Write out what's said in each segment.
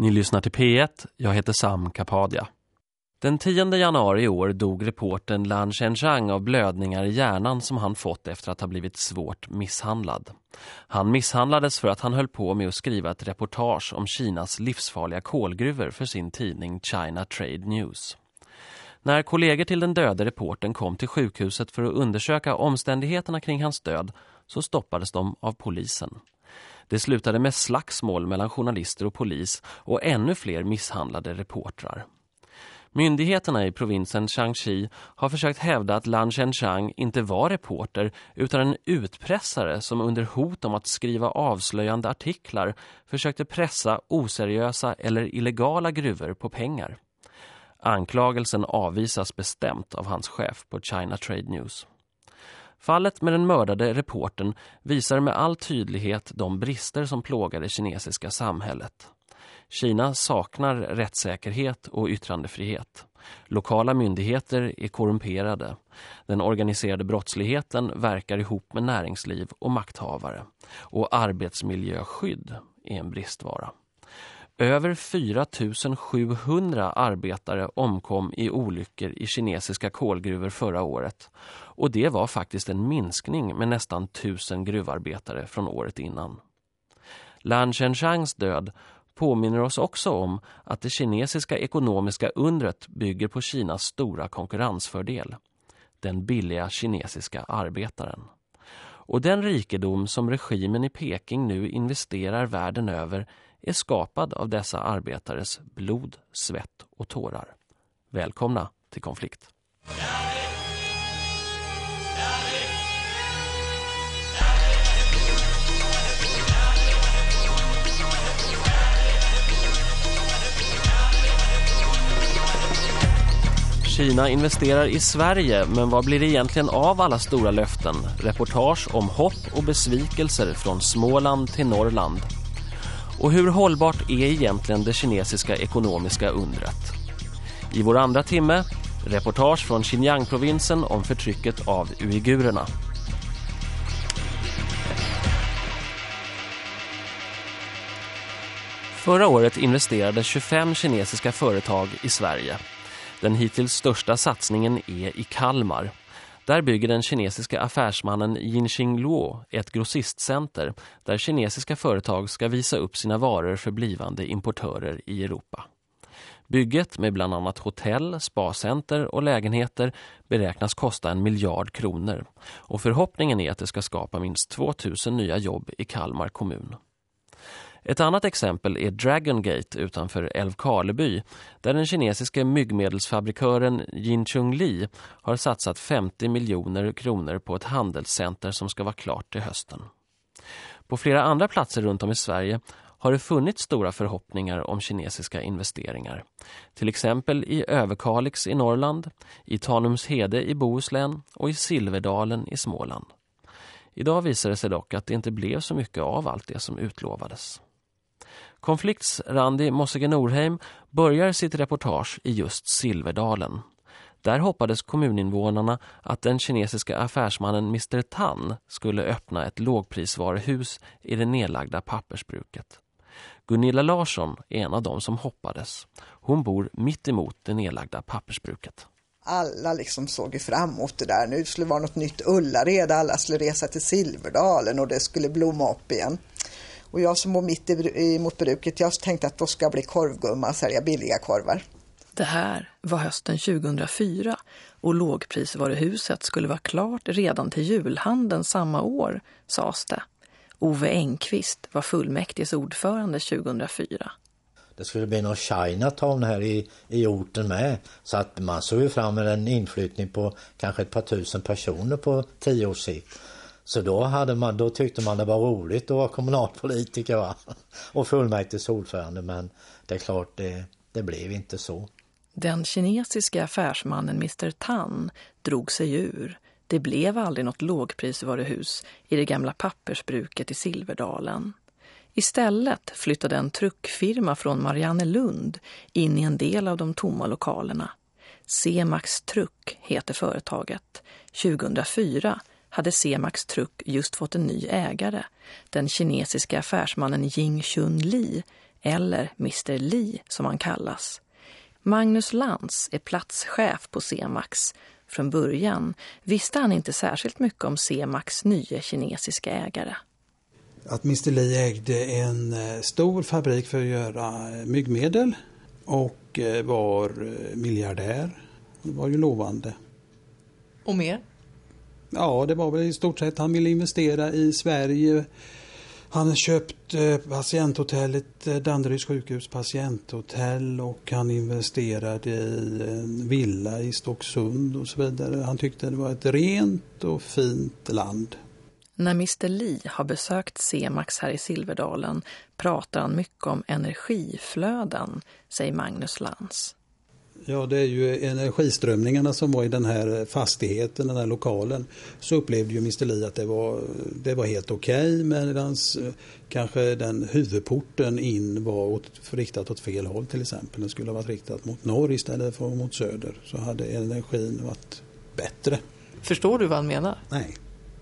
Ni lyssnar till P1, jag heter Sam Kapadia. Den 10 januari i år dog reporten Lan Shenzhang av blödningar i hjärnan som han fått efter att ha blivit svårt misshandlad. Han misshandlades för att han höll på med att skriva ett reportage om Kinas livsfarliga kolgruvor för sin tidning China Trade News. När kollegor till den döde reporten kom till sjukhuset för att undersöka omständigheterna kring hans död så stoppades de av polisen. Det slutade med slagsmål mellan journalister och polis och ännu fler misshandlade reportrar. Myndigheterna i provinsen Shaanxi har försökt hävda att Lan Zhenshang inte var reporter utan en utpressare som under hot om att skriva avslöjande artiklar försökte pressa oseriösa eller illegala gruvor på pengar. Anklagelsen avvisas bestämt av hans chef på China Trade News. Fallet med den mördade reporten visar med all tydlighet de brister som plågar det kinesiska samhället. Kina saknar rättssäkerhet och yttrandefrihet. Lokala myndigheter är korrumperade. Den organiserade brottsligheten verkar ihop med näringsliv och makthavare. Och arbetsmiljöskydd är en bristvara. Över 4 700 arbetare omkom i olyckor i kinesiska kolgruvor förra året. Och det var faktiskt en minskning med nästan tusen gruvarbetare från året innan. Lan Zhenshangs död påminner oss också om att det kinesiska ekonomiska undret bygger på Kinas stora konkurrensfördel. Den billiga kinesiska arbetaren. Och den rikedom som regimen i Peking nu investerar världen över är skapad av dessa arbetares blod, svett och tårar. Välkomna till konflikt. Kina investerar i Sverige, men vad blir det egentligen av alla stora löften? Reportage om hopp och besvikelser från Småland till Norrland. Och hur hållbart är egentligen det kinesiska ekonomiska undret? I vår andra timme, reportage från Xinjiang-provinsen om förtrycket av uigurerna. Förra året investerade 25 kinesiska företag i Sverige. Den hittills största satsningen är i Kalmar. Där bygger den kinesiska affärsmannen Jinxing Luo ett grossistcenter där kinesiska företag ska visa upp sina varor för blivande importörer i Europa. Bygget med bland annat hotell, spacenter och lägenheter beräknas kosta en miljard kronor och förhoppningen är att det ska skapa minst 2000 nya jobb i Kalmar kommun. Ett annat exempel är Dragon Gate utanför Älvkarleby där den kinesiska myggmedelsfabrikören Jinchung Li har satsat 50 miljoner kronor på ett handelscenter som ska vara klart till hösten. På flera andra platser runt om i Sverige har det funnits stora förhoppningar om kinesiska investeringar. Till exempel i Överkalix i Norrland, i Tanumshede i Bohuslän och i Silverdalen i Småland. Idag visar det sig dock att det inte blev så mycket av allt det som utlovades. Konflikts Randi Mossige Norheim börjar sitt reportage i just Silverdalen. Där hoppades kommuninvånarna att den kinesiska affärsmannen Mr. Tan skulle öppna ett lågprisvaruhus i det nedlagda pappersbruket. Gunilla Larsson är en av dem som hoppades. Hon bor mitt emot det nedlagda pappersbruket. Alla liksom såg fram emot det där. Nu skulle det vara något nytt Ullared. Alla skulle resa till Silverdalen och det skulle blomma upp igen. Och jag som bor mitt emot bruket, jag tänkte att då ska jag bli korvgumma och sälja billiga korvar. Det här var hösten 2004 och lågprisvaruhuset skulle vara klart redan till julhandeln samma år, sades det. Ove Engqvist var fullmäktiges ordförande 2004. Det skulle bli någon Chinatown här i, i orten med. Så att man såg ju fram med en inflyttning på kanske ett par tusen personer på tio års sikt. Så då, hade man, då tyckte man det var roligt att vara kommunalpolitiker va? och fullmäktiges ordförande men det är klart det, det blev inte så. Den kinesiska affärsmannen Mr. Tan drog sig ur. Det blev aldrig något lågprisvaruhus i det gamla pappersbruket i Silverdalen. Istället flyttade en truckfirma från Marianne Lund in i en del av de tomma lokalerna. C-Max Truck heter företaget. 2004 hade C-Max Truck just fått en ny ägare, den kinesiska affärsmannen Jing Chun Li, eller Mr Li som han kallas. Magnus Lantz är platschef på CEMAX. Från början visste han inte särskilt mycket om CEMAX nya kinesiska ägare. Att Mr Li ägde en eh, stor fabrik för att göra eh, myggmedel och eh, var miljardär. Det var ju lovande. Och mer? Ja, det var väl i stort sett. Han ville investera i Sverige. Han har köpt eh, patienthotellet eh, Danderyds sjukhus patienthotell och han investerade i en villa i Stocksund och så vidare. Han tyckte det var ett rent och fint land. När Mr Li har besökt Semax här i Silverdalen pratar han mycket om energiflöden, säger Magnus Lantz. Ja, det är ju energiströmningarna som var i den här fastigheten, den här lokalen. Så upplevde ju Mr Li att det var, det var helt okej okay, medan eh, kanske den huvudporten in var åt, riktat åt fel håll till exempel. Den skulle ha varit riktat mot norr istället för mot söder. Så hade energin varit bättre. Förstår du vad han menar? Nej.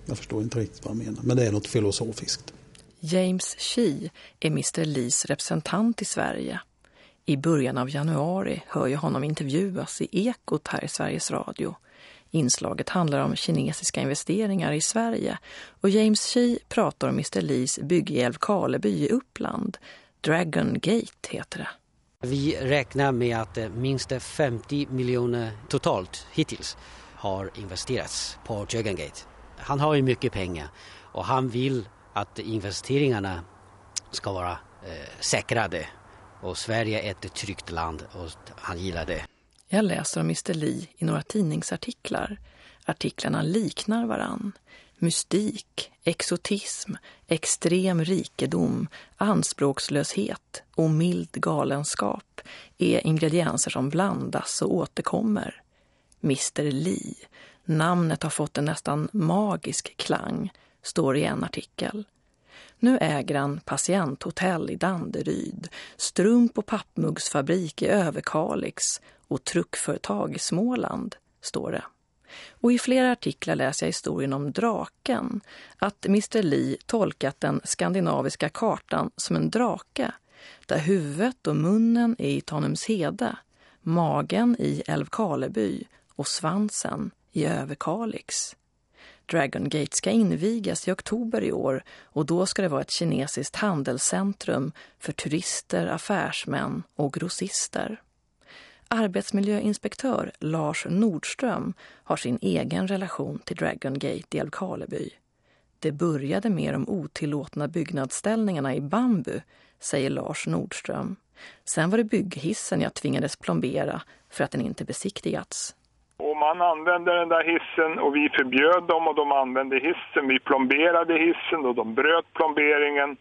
Jag förstår inte riktigt vad han menar, men det är något filosofiskt. James Shee är Mr Lees representant i Sverige. I början av januari hör jag honom intervjuas i Ekot här i Sveriges Radio. Inslaget handlar om kinesiska investeringar i Sverige och James Chi pratar om Mr Lees bygge i Älvkarleby i Uppland. Dragon Gate heter det. Vi räknar med att eh, minst 50 miljoner totalt hittills har investerats på Dragon Gate han har ju mycket pengar och han vill att investeringarna ska vara eh, säkrade. Och Sverige är ett tryggt land och han gillar det. Jag läser om Mr Li i några tidningsartiklar. Artiklarna liknar varann. Mystik, exotism, extrem rikedom, anspråkslöshet och mild galenskap är ingredienser som blandas och återkommer. Mr Li, Namnet har fått en nästan magisk klang, står i en artikel. Nu äger han patienthotell i Danderyd, strump- och pappmuggsfabrik i Överkalix och truckföretag i Småland, står det. Och i flera artiklar läser jag historien om draken, att Mr Li tolkat den skandinaviska kartan som en drake, där huvudet och munnen är i Tanumshede, magen i Älvkarleby och svansen i Överkalix. Dragon Gate ska invigas i oktober i år och då ska det vara ett kinesiskt handelscentrum för turister, affärsmän och grossister. Arbetsmiljöinspektör Lars Nordström har sin egen relation till Dragon Gate i Älvkarleby. Det började med de otillåtna byggnadsställningarna i bambu, säger Lars Nordström. Sen var det bygghissen jag tvingades plombera för att den inte besiktigats. Och man använde den där hissen och vi förbjöd dem och de använde hissen. Vi plomberade hissen och de bröt plomberingen.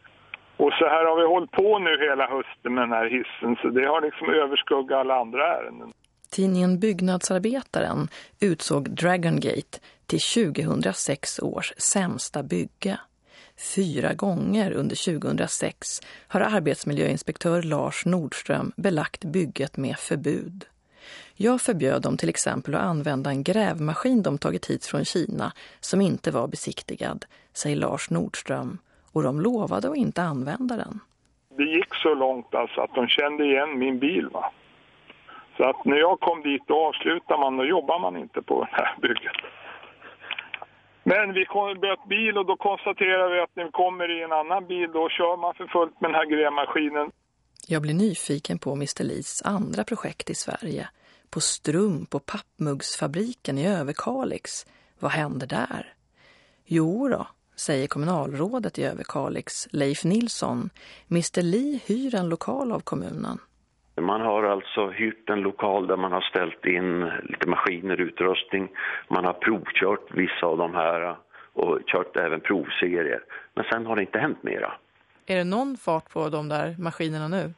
Och så här har vi hållit på nu hela hösten med den här hissen så det har liksom överskuggat alla andra ärenden. Tidningen Byggnadsarbetaren utsåg Dragon Gate till 2006 års sämsta bygge. Fyra gånger under 2006 har arbetsmiljöinspektör Lars Nordström belagt bygget med förbud. Jag förbjöd dem till exempel att använda en grävmaskin de tagit hit från Kina som inte var besiktigad, säger Lars Nordström. Och de lovade att inte använda den. Det gick så långt alltså att de kände igen min bil va. Så att när jag kom dit då avslutar man och jobbar man inte på det här bygget. Men vi bytte bil och då konstaterar vi att när vi kommer i en annan bil då kör man för fullt med den här grävmaskinen. Jag blir nyfiken på Mr. Lees andra projekt i Sverige- på strump- och pappmuggsfabriken i Överkalix. Vad händer där? Jo då, säger kommunalrådet i Överkalix, Leif Nilsson. Mr Li hyr en lokal av kommunen. Man har alltså hyrt en lokal där man har ställt in lite maskiner, utrustning. Man har provkört vissa av de här och kört även provserier. Men sen har det inte hänt mera. Är det någon fart på de där maskinerna nu?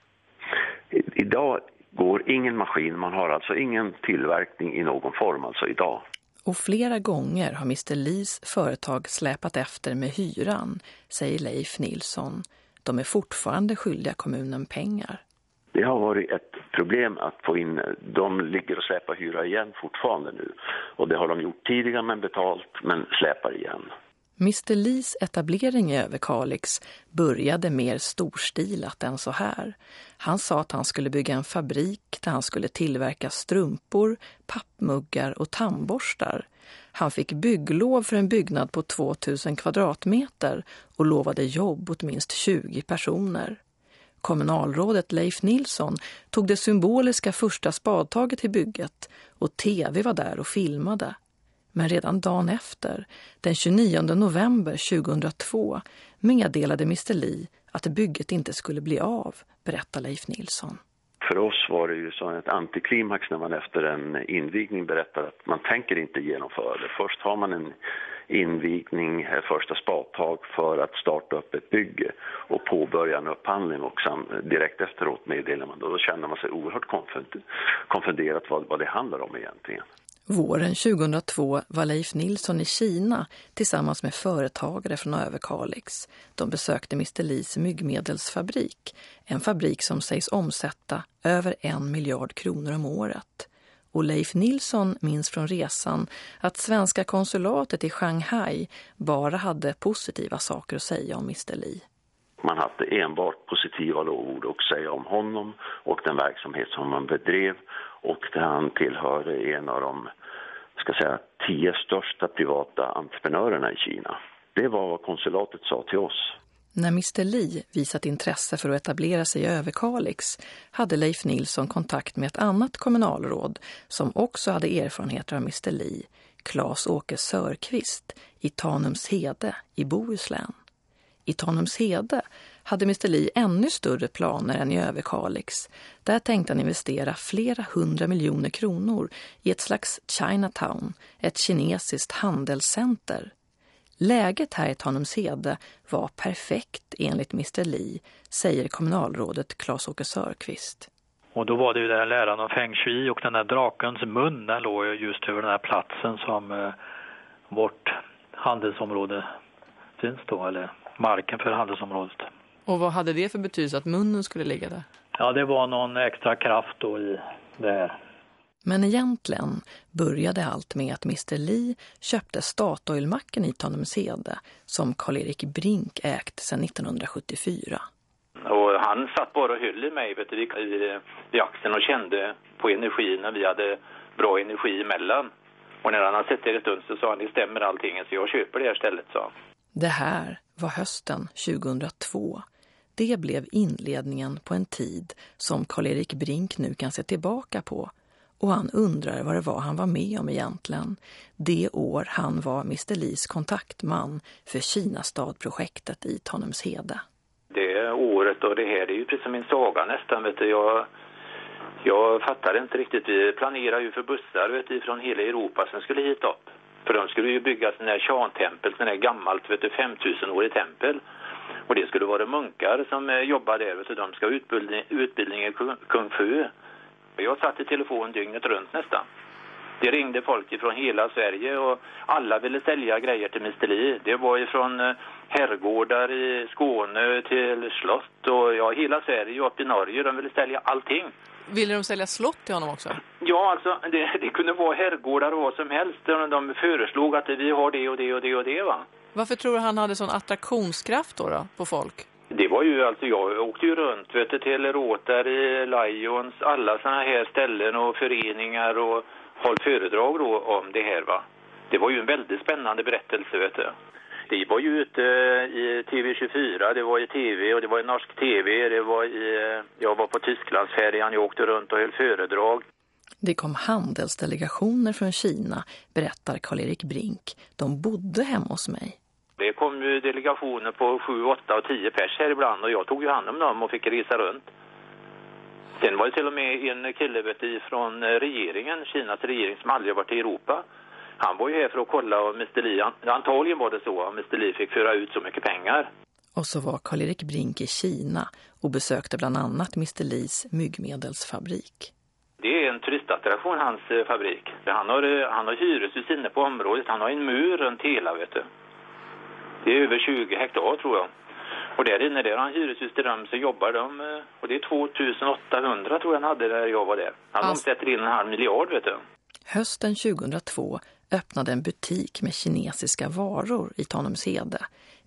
Idag går ingen maskin. Man har alltså ingen tillverkning i någon form alltså idag. Och flera gånger har Mr. Lees företag släpat efter med hyran, säger Leif Nilsson. De är fortfarande skyldiga kommunen pengar. Det har varit ett problem att få in, de ligger och släpar hyra igen fortfarande nu. Och det har de gjort tidigare men betalt men släpar igen. Mr Lees etablering i Överkalix började mer storstilat än så här. Han sa att han skulle bygga en fabrik där han skulle tillverka strumpor, pappmuggar och tandborstar. Han fick bygglov för en byggnad på 2000 kvadratmeter och lovade jobb åt minst 20 personer. Kommunalrådet Leif Nilsson tog det symboliska första spadtaget i bygget och tv var där och filmade. Men redan dagen efter, den 29 november 2002, meddelade Mr Lee att bygget inte skulle bli av, berättar Leif Nilsson. För oss var det ju så ett antiklimax när man efter en invigning berättar att man tänker inte genomföra det. Först har man en invigning, ett första spadtag för att starta upp ett bygge och påbörja en upphandling och direkt efteråt meddelar man då. Då känner man sig oerhört konfunderat vad, vad det handlar om egentligen. Våren 2002 var Leif Nilsson i Kina tillsammans med företagare från Överkalix. De besökte Mr Lees myggmedelsfabrik, en fabrik som sägs omsätta över en miljard kronor om året. Och Leif Nilsson minns från resan att svenska konsulatet i Shanghai bara hade positiva saker att säga om Mr Lee. Man hade enbart positiva ord att säga om honom och den verksamhet som han bedrev och där han tillhörde en av de ska säga, tio största privata entreprenörerna i Kina. Det var vad konsulatet sa till oss. När Mr Li visat intresse för att etablera sig i Överkalix hade Leif Nilsson kontakt med ett annat kommunalråd som också hade erfarenheter av Mr Li, Claes-Åke Sörqvist i Tanumshede i Bohuslän. I Tanumshede hade Mr Lee ännu större planer än i Överkalix. Där tänkte han investera flera hundra miljoner kronor i ett slags Chinatown, ett kinesiskt handelscenter. Läget här i Tanumshede var perfekt enligt Mr Lee, säger kommunalrådet Claes-Åke Sörqvist. Och då var det ju den här läran om feng shui och den här drakens mun, den låg just över den här platsen som eh, vårt handelsområde finns då, eller marken för handelsområdet. Och vad hade det för betydelse att munnen skulle ligga där? Ja, det var någon extra kraft då i det här. Men egentligen började allt med att Mr Lee köpte Statoilmacken i Tanumsede som Karl-Erik Brink ägt sedan 1974. Och han satt bara och höll i mig vet du, vid, vid axeln och kände på energin när vi hade bra energi emellan. Och när han hade sett det en stund så sa han, det stämmer allting så jag köper det här stället, sa Det här var hösten 2002. Det blev inledningen på en tid som Karl-Erik Brink nu kan se tillbaka på och han undrar vad det var han var med om egentligen. Det år han var Mr Lees kontaktman för Kinastadprojektet i Tanumshede. Det året och det här, det är ju precis som min saga nästan. Vet du. Jag, jag fattar inte riktigt. Vi planerar ju för bussar vet du, från hela Europa som skulle hit upp. För de skulle ju bygga sån här Chan-tempel, sån här gammalt vet du, 5000-årig tempel. Och det skulle vara munkar som eh, jobbar där, så de ska ha utbildning, utbildning i kung fu. Jag satt i telefon dygnet runt nästan. Det ringde folk från hela Sverige och alla ville sälja grejer till Mr Lee. Det var ifrån eh, herrgårdar i Skåne till slott och ja, hela Sverige och upp i Norge. De ville sälja allting. Ville de sälja slott till honom också? Ja, alltså det, det kunde vara herrgårdar och vad som helst. De föreslog att vi har det och det och det och det va. Varför tror du han hade sån attraktionskraft då, då på folk? Det var ju alltså, jag åkte ju runt vet du, till Rotary, Lions, alla såna här ställen och föreningar och håll föredrag då om det här va. Det var ju en väldigt spännande berättelse vet du. Det var ju ute i TV24, det var i TV och det var i norsk TV, det var i, eh, jag var på Tysklandsfärjan, jag åkte runt och höll föredrag. Det kom handelsdelegationer från Kina, berättar Karl-Erik Brink. De bodde hemma hos mig. Det kom ju delegationer på 7, 8 och 10 pers här ibland och jag tog ju hand om dem och fick resa runt. Sen var det till och med en kille vet från regeringen, Kinas regering som aldrig varit i Europa. Han var ju här för att kolla om Mr. Lee, antagligen var det så att Mr. Lee fick föra ut så mycket pengar. Och så var Karl-Erik Brink i Kina och besökte bland annat Mr. Lees myggmedelsfabrik. Det är en turistattraktion, hans eh, fabrik. Han har, eh, han har hyreshus inne på området. Han har en mur runt hela, vet du. Det är över 20 hektar, tror jag. Och där inne där han hyreshus till dem så jobbar de. Eh, och det är 2800 tror jag han hade när jag var där. Han alltså... omsätter in en halv miljard, vet du. Hösten 2002 öppnade en butik med kinesiska varor i Tanumshede.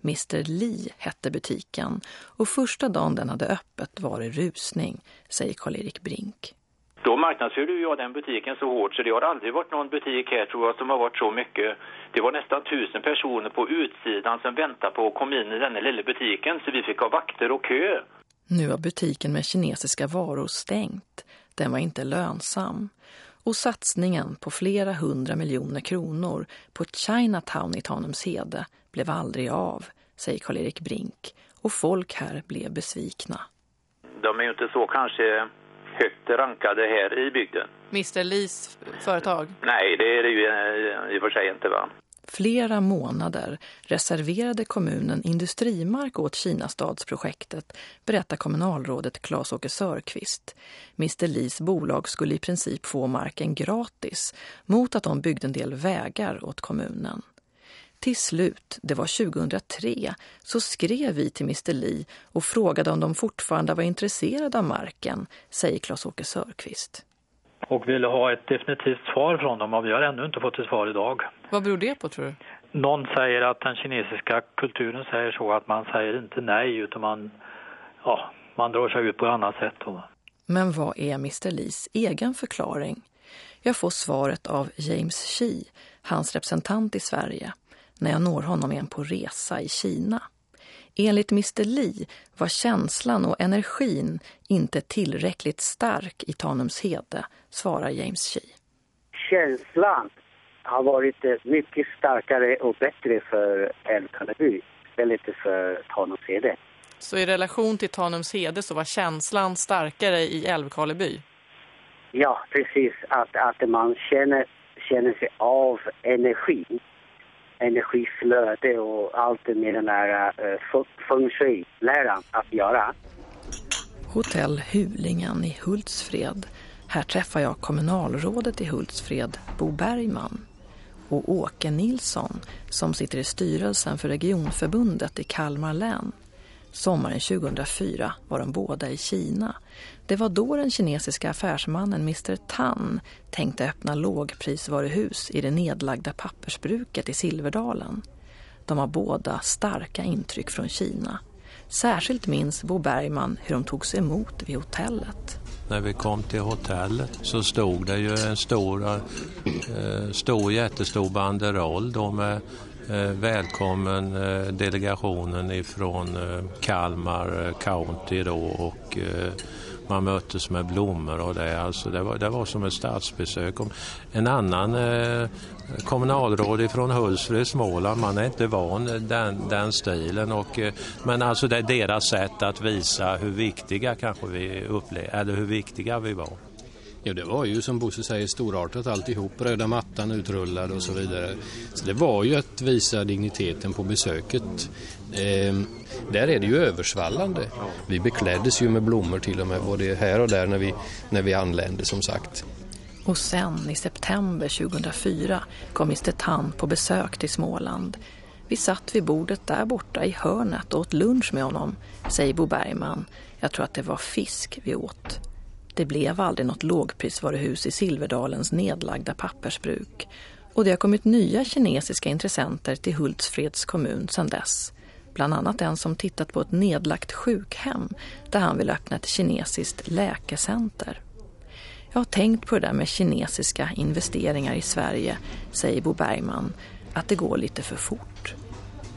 Mr Li hette butiken och första dagen den hade öppet var det rusning, säger Karl-Erik Brink. Då marknadsförde jag den butiken så hårt så det har aldrig varit någon butik här tror jag som har varit så mycket. Det var nästan tusen personer på utsidan som väntade på att komma in i den lilla butiken så vi fick ha vakter och kö. Nu har butiken med kinesiska varor stängt. Den var inte lönsam. Och satsningen på flera hundra miljoner kronor på Chinatown i Tanumshede blev aldrig av, säger Karl-Erik Brink. Och folk här blev besvikna. De är ju inte så kanske högt rankade här i bygden. Mr Lis företag? Nej, det är det ju i och för sig inte va. Flera månader reserverade kommunen industrimark åt Kinastadsprojektet, berättar kommunalrådet Claes-Åke Sörqvist. Mr Lis bolag skulle i princip få marken gratis mot att de byggde en del vägar åt kommunen. Till slut, det var 2003, så skrev vi till Mr Li och frågade om de fortfarande var intresserade av marken, säger Claes-Åke Sörqvist. Och ville ha ett definitivt svar från dem och vi har ännu inte fått ett svar idag. Vad beror det på tror du? Någon säger att den kinesiska kulturen säger så att man säger inte nej utan man, ja, man drar sig ut på ett annat sätt. Då. Men vad är Mr Lis egen förklaring? Jag får svaret av James Xi, hans representant i Sverige när jag når honom igen på resa i Kina. Enligt Mr Li var känslan och energin inte tillräckligt stark i Tanumshede, svarar James Xi. Känslan har varit eh, mycket starkare och bättre för Älvkarleby än lite för Tanumshede. Så i relation till Tanumshede så var känslan starkare i Älvkarleby? Ja, precis. Att, att man känner, känner sig av energin energiflöde och allt med den här uh, feng shui-läran att göra. Hotell Hulingen i Hultsfred. Här träffar jag kommunalrådet i Hultsfred, Bo Bergman och Åke Nilsson som sitter i styrelsen för regionförbundet i Kalmar län. Sommaren 2004 var de båda i Kina. Det var då den kinesiska affärsmannen Mr Tan tänkte öppna lågprisvaruhus i det nedlagda pappersbruket i Silverdalen. De har båda starka intryck från Kina. Särskilt minns Bo Bergman hur de togs emot vid hotellet. När vi kom till hotellet så stod det ju en stor, eh, stor jättestor banderoll då med Eh, välkommen eh, delegationen ifrån eh, Kalmar eh, County då och eh, man möttes med blommor och det. Alltså det, var, det var som ett statsbesök. En annan eh, kommunalråd från Hultsfred, Småland, man är inte van den, den stilen. Och, eh, men alltså det är deras sätt att visa hur viktiga kanske vi upplevde, eller hur viktiga vi var. Ja, det var ju som Bosse säger storartat alltihop, röda mattan utrullad och så vidare. Så det var ju att visa digniteten på besöket. Eh, där är det ju översvallande. Vi bekläddes ju med blommor till och med både här och där när vi, när vi anlände som sagt. Och sen i september 2004 kom Mr Tan på besök till Småland. Vi satt vid bordet där borta i hörnet och åt lunch med honom, säger Bo Bergman. Jag tror att det var fisk vi åt. Det blev aldrig något lågprisvaruhus i Silverdalens nedlagda pappersbruk och det har kommit nya kinesiska intressenter till Hultsfreds kommun sedan dess. Bland annat en som tittat på ett nedlagt sjukhem där han vill öppna ett kinesiskt läkecenter. Jag har tänkt på det där med kinesiska investeringar i Sverige, säger Bo Bergman, att det går lite för fort.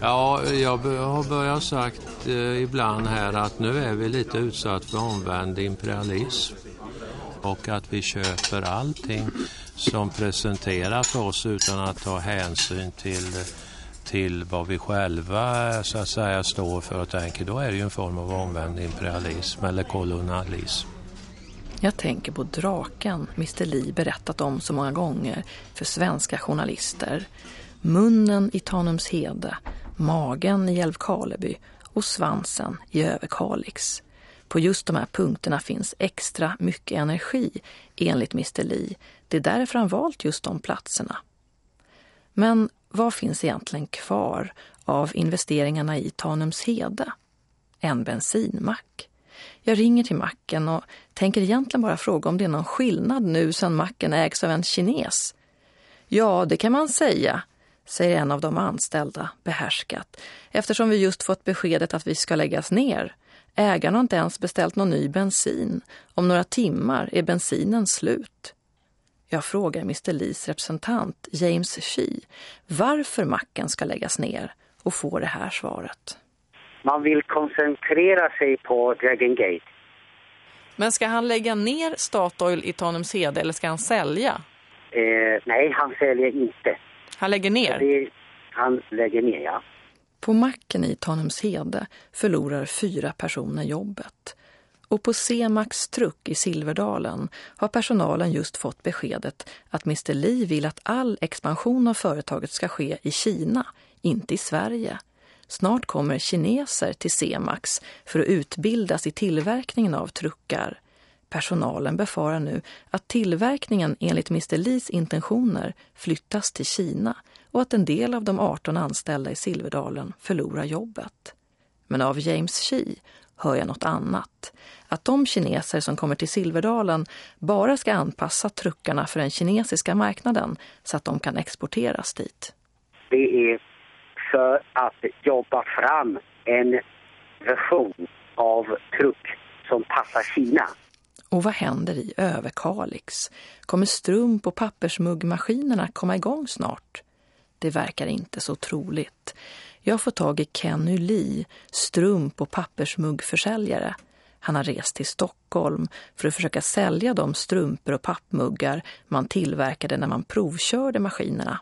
Ja, jag har börjat sagt eh, ibland här att nu är vi lite utsatt för omvänd imperialism och att vi köper allting som presenteras för oss utan att ta hänsyn till, eh, till vad vi själva så att säga står för och tänker. Då är det ju en form av omvänd imperialism eller kolonialism. Jag tänker på draken Mr Li berättat om så många gånger för svenska journalister. Munnen i Tanumshede, magen i Älvkarleby och svansen i Överkalix. På just de här punkterna finns extra mycket energi enligt Mr Li. Det är därför han valt just de platserna. Men vad finns egentligen kvar av investeringarna i Tanumshede? En bensinmack. Jag ringer till macken och tänker egentligen bara fråga om det är någon skillnad nu sedan macken ägs av en kines. Ja, det kan man säga, säger en av de anställda behärskat, eftersom vi just fått beskedet att vi ska läggas ner. Ägaren har inte ens beställt någon ny bensin. Om några timmar är bensinen slut. Jag frågar Mr Lees representant James Shee varför macken ska läggas ner och får det här svaret. Man vill koncentrera sig på Dragon Gate. Men ska han lägga ner Statoil i Tanumshede eller ska han sälja? Eh, nej, han säljer inte. Han lägger ner? Det, han lägger ner, ja. På macken i Tanumshede förlorar fyra personer jobbet. Och på C-Max truck i Silverdalen har personalen just fått beskedet att Mr Li vill att all expansion av företaget ska ske i Kina, inte i Sverige. Snart kommer kineser till C-Max för att utbildas i tillverkningen av truckar. Personalen befarar nu att tillverkningen enligt Mr Lis intentioner flyttas till Kina och att en del av de 18 anställda i Silverdalen förlorar jobbet. Men av James Shee hör jag något annat. Att de kineser som kommer till Silverdalen bara ska anpassa truckarna för den kinesiska marknaden så att de kan exporteras dit. Det är för att jobba fram en version av truck som passar Kina. Och vad händer i Överkalix? Kommer strump- och pappersmuggmaskinerna komma igång snart? Det verkar inte så troligt. Jag får tag i Kenny Lee, strump- och pappersmuggförsäljare. Han har rest till Stockholm för att försöka sälja de strumpor och pappmuggar man tillverkade när man provkörde maskinerna.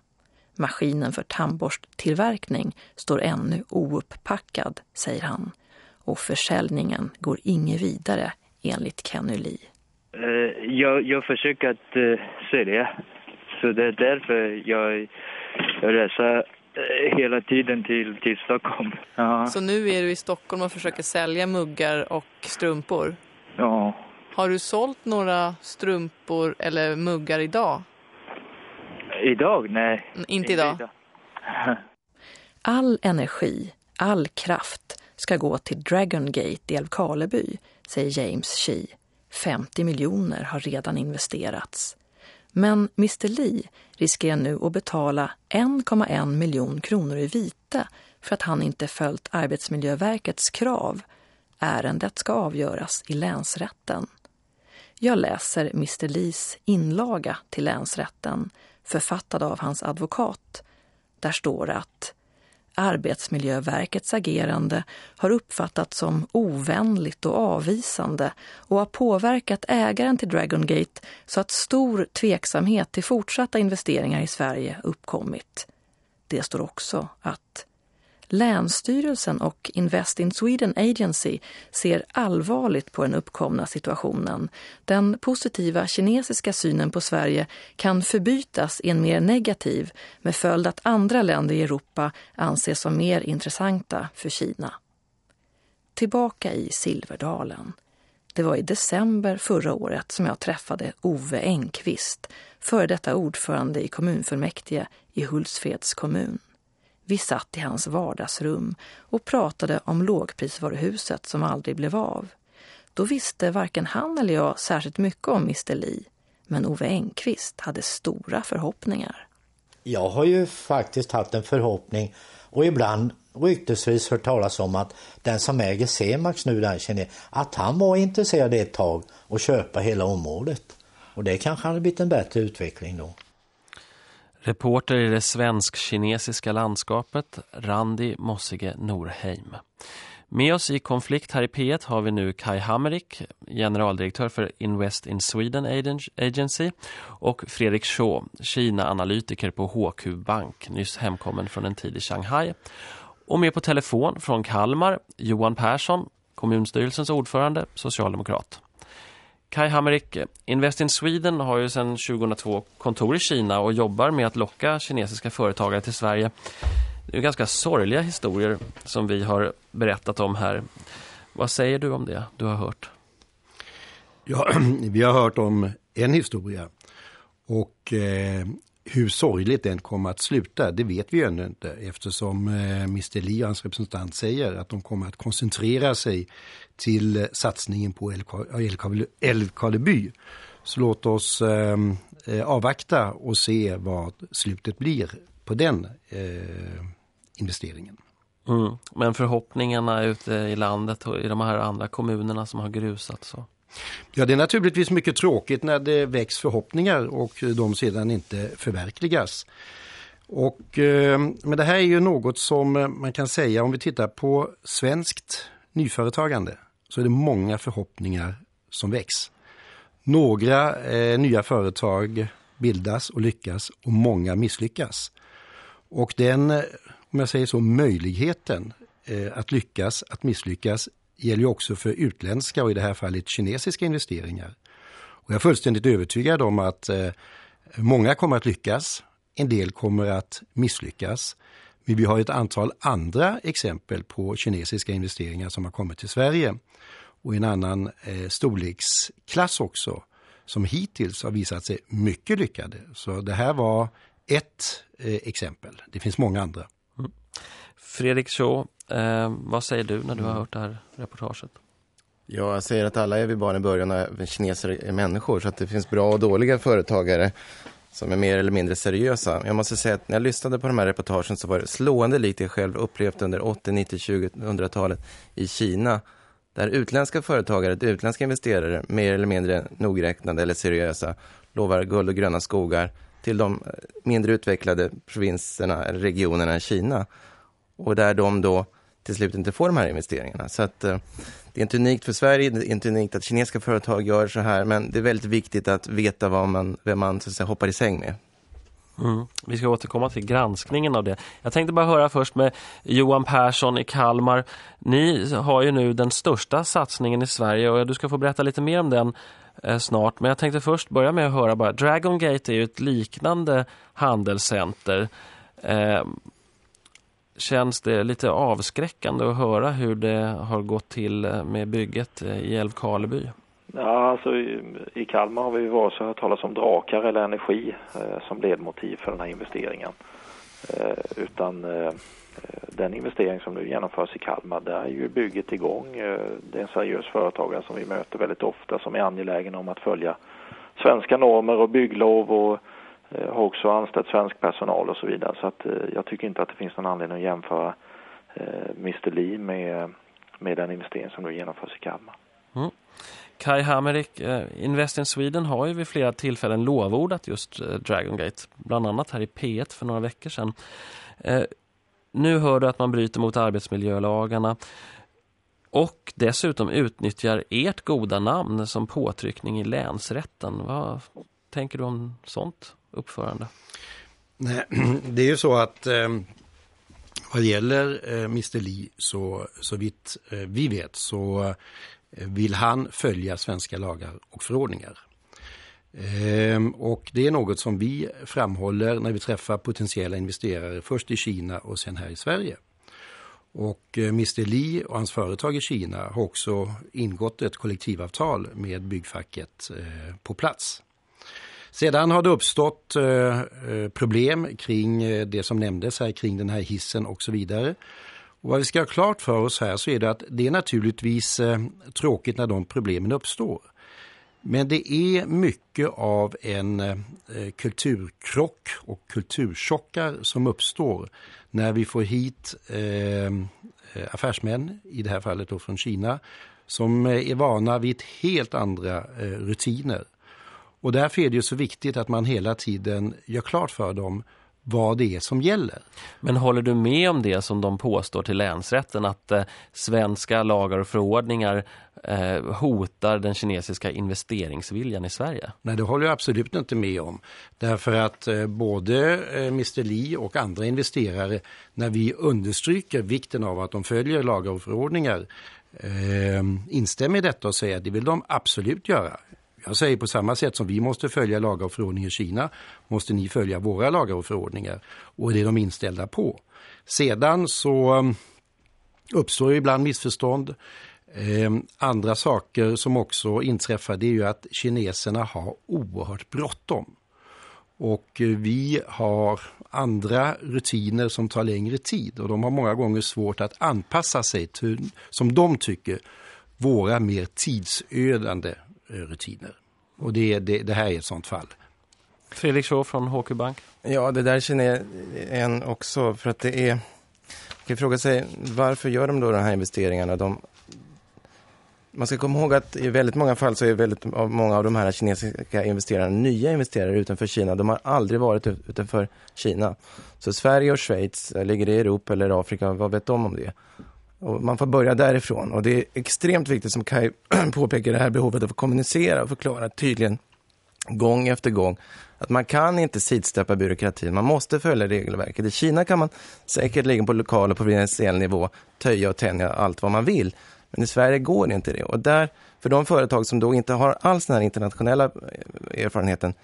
Maskinen för tandborsttillverkning står ännu ouppackad, säger han. Och försäljningen går inget vidare, enligt Kenny Lee. Eh, jag, jag försöker att eh, sälja, så det är därför jag, jag reser hela tiden till, till Stockholm. Ja. Så nu är du i Stockholm och försöker sälja muggar och strumpor? Ja. Har du sålt några strumpor eller muggar idag? Idag? Nej. Inte, inte idag. idag. all energi, all kraft ska gå till Dragon Gate i Älvkarleby, säger James Shee. 50 miljoner har redan investerats. Men Mr Lee riskerar nu att betala 1,1 miljon kronor i vite för att han inte följt Arbetsmiljöverkets krav. Ärendet ska avgöras i länsrätten. Jag läser Mr Lees inlaga till länsrätten författad av hans advokat. Där står det att Arbetsmiljöverkets agerande har uppfattats som ovänligt och avvisande och har påverkat ägaren till Dragon Gate så att stor tveksamhet till fortsatta investeringar i Sverige uppkommit. Det står också att Länsstyrelsen och Invest in Sweden Agency ser allvarligt på den uppkomna situationen. Den positiva kinesiska synen på Sverige kan förbytas i en mer negativ med följd att andra länder i Europa anses som mer intressanta för Kina. Tillbaka i Silverdalen. Det var i december förra året som jag träffade Ove Engqvist, före detta ordförande i kommunfullmäktige i Hultsfreds kommun. Vi satt i hans vardagsrum och pratade om lågprisvaruhuset som aldrig blev av. Då visste varken han eller jag särskilt mycket om Mr Lee. Men Ove Engqvist hade stora förhoppningar. Jag har ju faktiskt haft en förhoppning och ibland ryktesvis hört talas om att den som äger C-Max nu, den känner att han var intresserad ett tag att köpa hela området. Och det kanske hade blivit en bättre utveckling då. Reporter i det svensk-kinesiska landskapet, Randi Mossige Norheim. Med oss i konflikt här i P1 har vi nu Kai Hammerik, generaldirektör för Invest in Sweden Agency och Fredrik Shaw, Kina-analytiker på HQ Bank, nyss hemkommen från en tid i Shanghai. Och med på telefon från Kalmar, Johan Persson, kommunstyrelsens ordförande, socialdemokrat. Kai Hammerik, Invest in Sweden har ju sedan 2002 kontor i Kina och jobbar med att locka kinesiska företagare till Sverige. Det är ganska sorgliga historier som vi har berättat om här. Vad säger du om det du har hört? Ja, vi har hört om en historia och eh, hur sorgligt den kommer att sluta, det vet vi ännu inte eftersom eh, Mr Lee och hans representant säger att de kommer att koncentrera sig till eh, satsningen på Älvkarleby. Så låt oss ehm, eh, avvakta och se vad slutet blir på den investeringen. Mm. Men förhoppningarna ute i landet och i de här andra kommunerna som har grusat så? Ja, det är naturligtvis mycket tråkigt när det väcks förhoppningar och de sedan inte förverkligas. Och, eh, men det här är ju något som man kan säga om vi tittar på svenskt nyföretagande så är det många förhoppningar som väcks. Några eh, nya företag bildas och lyckas och många misslyckas. Och den, om jag säger så, möjligheten eh, att lyckas, att misslyckas gäller ju också för utländska och i det här fallet kinesiska investeringar. Och jag är fullständigt övertygad om att eh, många kommer att lyckas, en del kommer att misslyckas. Men vi har ett antal andra exempel på kinesiska investeringar som har kommit till Sverige och en annan eh, storleksklass också som hittills har visat sig mycket lyckade. Så det här var ett eh, exempel. Det finns många andra. Mm. Fredrik Shaw, eh, vad säger du när du har hört det här reportaget? Ja, jag säger att alla är vi bara i början och kineser är människor så att det finns bra och dåliga företagare som är mer eller mindre seriösa. Jag måste säga att när jag lyssnade på de här reportagen så var det slående likt jag själv upplevt under 80, 90, 2000-talet i Kina där utländska företagare, utländska investerare, mer eller mindre nogräknade eller seriösa, lovar guld och gröna skogar till de mindre utvecklade provinserna, eller regionerna i Kina. Och där de då till slut inte får de här investeringarna. Så att eh, det är inte unikt för Sverige, det är inte unikt att kinesiska företag gör så här, men det är väldigt viktigt att veta vad man, vem man så att säga, hoppar i säng med. Mm. Vi ska återkomma till granskningen av det. Jag tänkte bara höra först med Johan Persson i Kalmar. Ni har ju nu den största satsningen i Sverige och du ska få berätta lite mer om den Eh, snart. Men jag tänkte först börja med att höra bara. Dragon Gate är ju ett liknande handelscenter. Eh, känns det lite avskräckande att höra hur det har gått till eh, med bygget eh, i Älvkarleby? Ja, alltså i, i Kalmar har vi varit så hört talas om drakar eller energi eh, som ledmotiv för den här investeringen. Eh, utan eh, Eh, den investering som nu genomförs i Kalmar, där är ju bygget igång. Eh, det är en seriös företagare som vi möter väldigt ofta som är angelägen om att följa svenska normer och bygglov och eh, har också anställt svensk personal och så vidare. Så att jag tycker inte att det finns någon anledning att jämföra Mr Lee med, med den investering som nu genomförs i Kalmar. Mm. Kai Hamerick, Invest in Sweden har ju vid flera tillfällen lovordat just Dragon Gate. Bland annat här i P1 för några veckor sedan. Nu hör du att man bryter mot arbetsmiljölagarna och dessutom utnyttjar ert goda namn som påtryckning i länsrätten. Vad tänker du om sånt uppförande? Nej, det är ju så att eh, vad gäller eh, Mr Lee så, så vitt eh, vi vet så eh, vill han följa svenska lagar och förordningar. Ehm, och det är något som vi framhåller när vi träffar potentiella investerare först i Kina och sen här i Sverige. Och eh, Mr Li och hans företag i Kina har också ingått ett kollektivavtal med byggfacket eh, på plats. Sedan har det uppstått eh, problem kring det som nämndes här kring den här hissen och så vidare. Och vad vi ska ha klart för oss här så är det att det är naturligtvis tråkigt när de problemen uppstår. Men det är mycket av en eh, kulturkrock och kulturchockar som uppstår när vi får hit eh, eh affärsmän, i det här fallet då från Kina, som eh, är vana vid helt andra eh, rutiner. Och därför är det ju så viktigt att man hela tiden gör klart för dem vad det är som gäller. Men håller du med om det som de påstår till länsrätten att eh, svenska lagar och förordningar eh, hotar den kinesiska investeringsviljan i Sverige? Nej, det håller jag absolut inte med om. Därför att eh, både eh, Mr Lee och andra investerare, när vi understryker vikten av att de följer lagar och förordningar, eh, instämmer i detta och säger att det vill de absolut göra. Jag säger på samma sätt som vi måste följa lagar och förordningar i Kina måste ni följa våra lagar och förordningar och det är de inställda på. Sedan så um, uppstår ibland missförstånd. Ehm, andra saker som också inträffar det är ju att kineserna har oerhört bråttom. Och eh, vi har andra rutiner som tar längre tid och de har många gånger svårt att anpassa sig till, som de tycker, våra mer tidsödande rutiner. Och det, det, det här är ett sånt fall. Fredrik Shaw från HQ Bank. Ja, det där känner jag en också för att det är... Man kan fråga sig varför gör de då de här investeringarna? De, man ska komma ihåg att i väldigt många fall så är väldigt många av de här kinesiska investerarna nya investerare utanför Kina. De har aldrig varit utanför Kina. Så Sverige och Schweiz, ligger det i Europa eller Afrika, vad vet de om det? Och man får börja därifrån. Och det är extremt viktigt, som Kai påpekar, det här behovet av att kommunicera och förklara tydligen gång efter gång att man kan inte sidsteppa byråkratin, man måste följa regelverket. I Kina kan man säkert ligga på lokal och provinsiell nivå, töja och tänja allt vad man vill. Men i Sverige går inte det. Och där, för de företag som då inte har alls den här internationella eh, erfarenheten,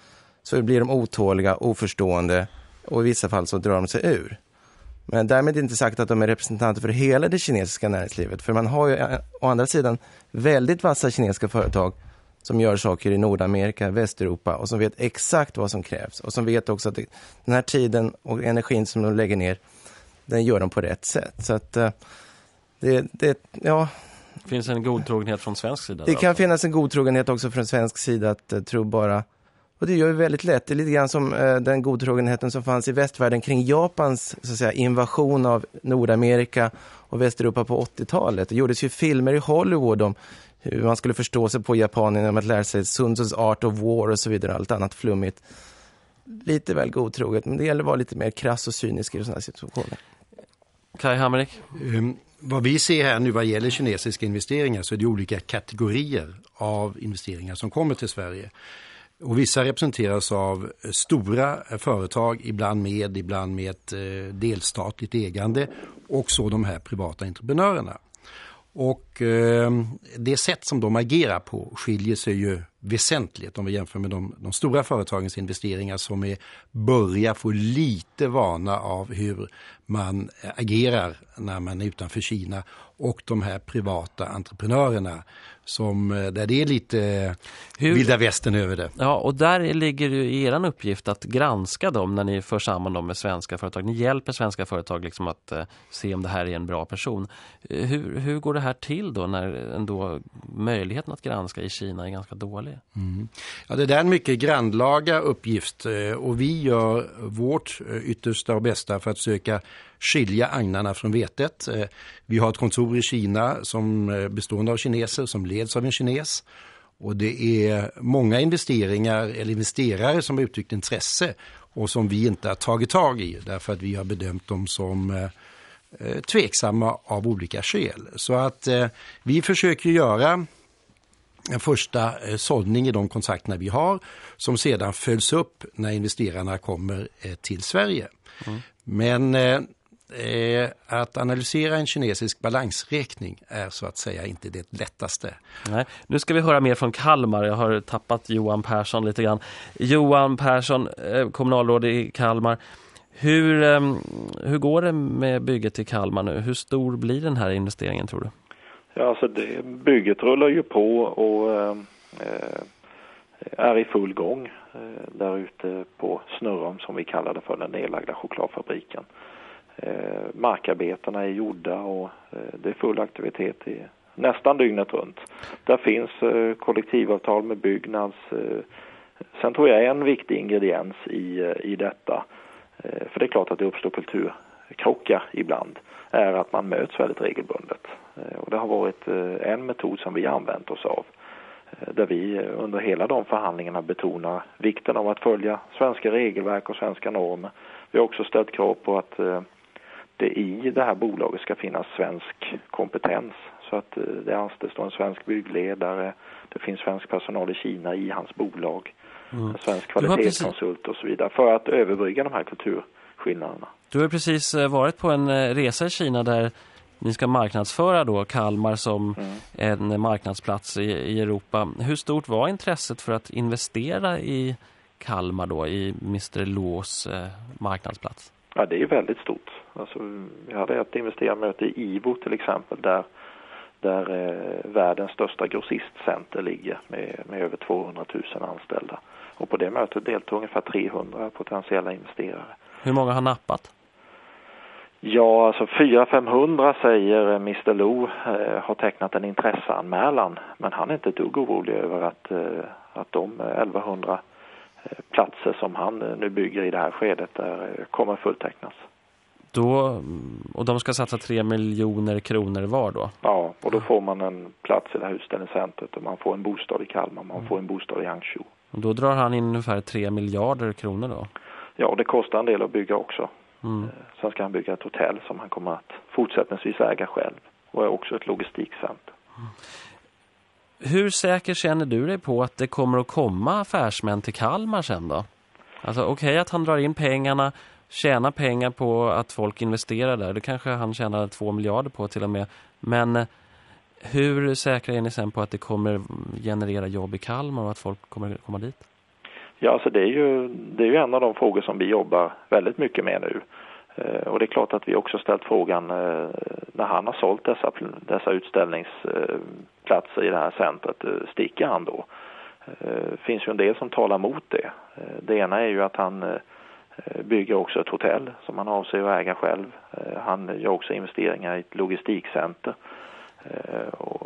så blir de otåliga, oförstående och i vissa fall så drar de sig ur. Men därmed inte sagt att de är representanter för hela det kinesiska näringslivet. För man har ju eh, å andra sidan väldigt vassa kinesiska företag som gör saker i Nordamerika, Västeuropa och som vet exakt vad som krävs. Och som vet också att det, den här tiden och energin som de lägger ner, den gör de på rätt sätt. Så att eh, det, det ja... Finns en godtrogenhet från svensk sida? Det kan finnas en godtrogenhet också från svensk sida att uh, tro bara... Och det gör ju väldigt lätt. Det är lite grann som uh, den godtrogenheten som fanns i västvärlden kring Japans så att säga, invasion av Nordamerika och Västeuropa på 80-talet. Det gjordes ju filmer i Hollywood om hur man skulle förstå sig på Japanien genom att lära sig Sun Tzus Art of War och så vidare, allt annat flummigt. Lite väl godtroget, men det gäller att vara lite mer krass och cynisk i sådana här situationer. Kai Hammerik? Um, vad vi ser här nu vad gäller kinesiska investeringar så är det olika kategorier av investeringar som kommer till Sverige. Och vissa representeras av stora eh, företag, ibland med, ibland med ett eh, delstatligt ägande och så de här privata entreprenörerna. Och eh, det sätt som de agerar på skiljer sig ju väsentligt om vi jämför med de, de stora företagens investeringar som är, börjar få lite vana av hur man eh, agerar när man är utanför Kina och de här privata entreprenörerna som, eh, där det är lite Hur, vilda västern över det. Ja, och där ligger ju er uppgift att granska dem när ni för samman dem med svenska företag. Ni hjälper svenska företag liksom att uh, se om det här är en bra person. Hur, hur går det här till då när ändå möjligheten att granska i Kina är ganska dålig? Mm. Ja, det där är en mycket grannlaga uppgift och vi gör vårt yttersta och bästa för att söka skilja agnarna från vetet. Eh, vi har ett kontor i Kina som eh, bestående av kineser som leds av en kines. Och det är många investeringar eller investerare som har uttryckt intresse och som vi inte har tagit tag i därför att vi har bedömt dem som eh, tveksamma av olika skäl. Så att vi försöker göra en första sållning i de kontakterna vi har som sedan följs upp när investerarna kommer till Sverige. Mm. Men eh, att analysera en kinesisk balansräkning är så att säga inte det lättaste. Nej. Nu ska vi höra mer från Kalmar. Jag har tappat Johan Persson lite grann. Johan Persson, eh, kommunalråd i Kalmar. Hur, eh, hur går det med bygget i Kalmar nu? Hur stor blir den här investeringen tror du? Ja, alltså det, bygget rullar ju på och eh, är i full gång eh, där ute på Snurrum som vi kallar det för den nedlagda chokladfabriken. Eh, markarbetena är gjorda och eh, det är full aktivitet i nästan dygnet runt. Där finns eh, kollektivavtal med Byggnads. Eh, sen tror jag en viktig ingrediens i, eh, i detta, eh, för det är klart att det uppstår kulturkrockar ibland, är att man möts väldigt regelbundet. Och det har varit en metod som vi använt oss av där vi under hela de förhandlingarna betonar vikten av att följa svenska regelverk och svenska normer. Vi har också ställt krav på att det i det här bolaget ska finnas svensk kompetens. Så att eh, det anställs en svensk byggledare, det finns svensk personal i Kina i hans bolag, mm. svensk kvalitetskonsult och så vidare för att överbrygga de här kulturskillnaderna. Du har precis eh, varit på en eh, resa i Kina där ni ska marknadsföra då Kalmar som mm. en marknadsplats i, i Europa. Hur stort var intresset för att investera i Kalmar då, i Mr. Lås eh, marknadsplats? Ja, det är väldigt stort. Alltså, vi hade ett investerarmöte i IVO till exempel där, där eh, världens största grossistcenter ligger med, med över 200 000 anställda. Och på det mötet deltog ungefär 300 potentiella investerare. Hur många har nappat? Ja, alltså 400-500 säger Mr. Lo eh, har tecknat en intresseanmälan. Men han är inte ett dugg orolig över att, eh, att de 1100 platser som han nu bygger i det här skedet där kommer fulltecknas. Då, och de ska satsa 3 miljoner kronor var då? Ja, och då får man en plats i det här utställningscentret och man får en bostad i Kalmar, man får en bostad i Hangzhou. Och då drar han in ungefär 3 miljarder kronor då? Ja, det kostar en del att bygga också. Mm. Sen ska han bygga ett hotell som han kommer att fortsättningsvis äga själv och är också ett logistikcenter. Mm. Hur säker känner du dig på att det kommer att komma affärsmän till Kalmar sen då? Alltså okej okay, att han drar in pengarna, tjänar pengar på att folk investerar där. Det kanske han tjänar två miljarder på till och med. Men eh, hur säkra är ni sen på att det kommer generera jobb i Kalmar och att folk kommer komma dit? Ja, alltså det är ju, det är ju en av de frågor som vi jobbar väldigt mycket med nu. Eh, och det är klart att vi också ställt frågan eh, när han har sålt dessa, dessa utställningsplatser eh, i det här centret, sticker han då? Det finns ju en del som talar mot det. Det ena är ju att han bygger också ett hotell som han avser att äga själv. Han gör också investeringar i ett logistikcenter.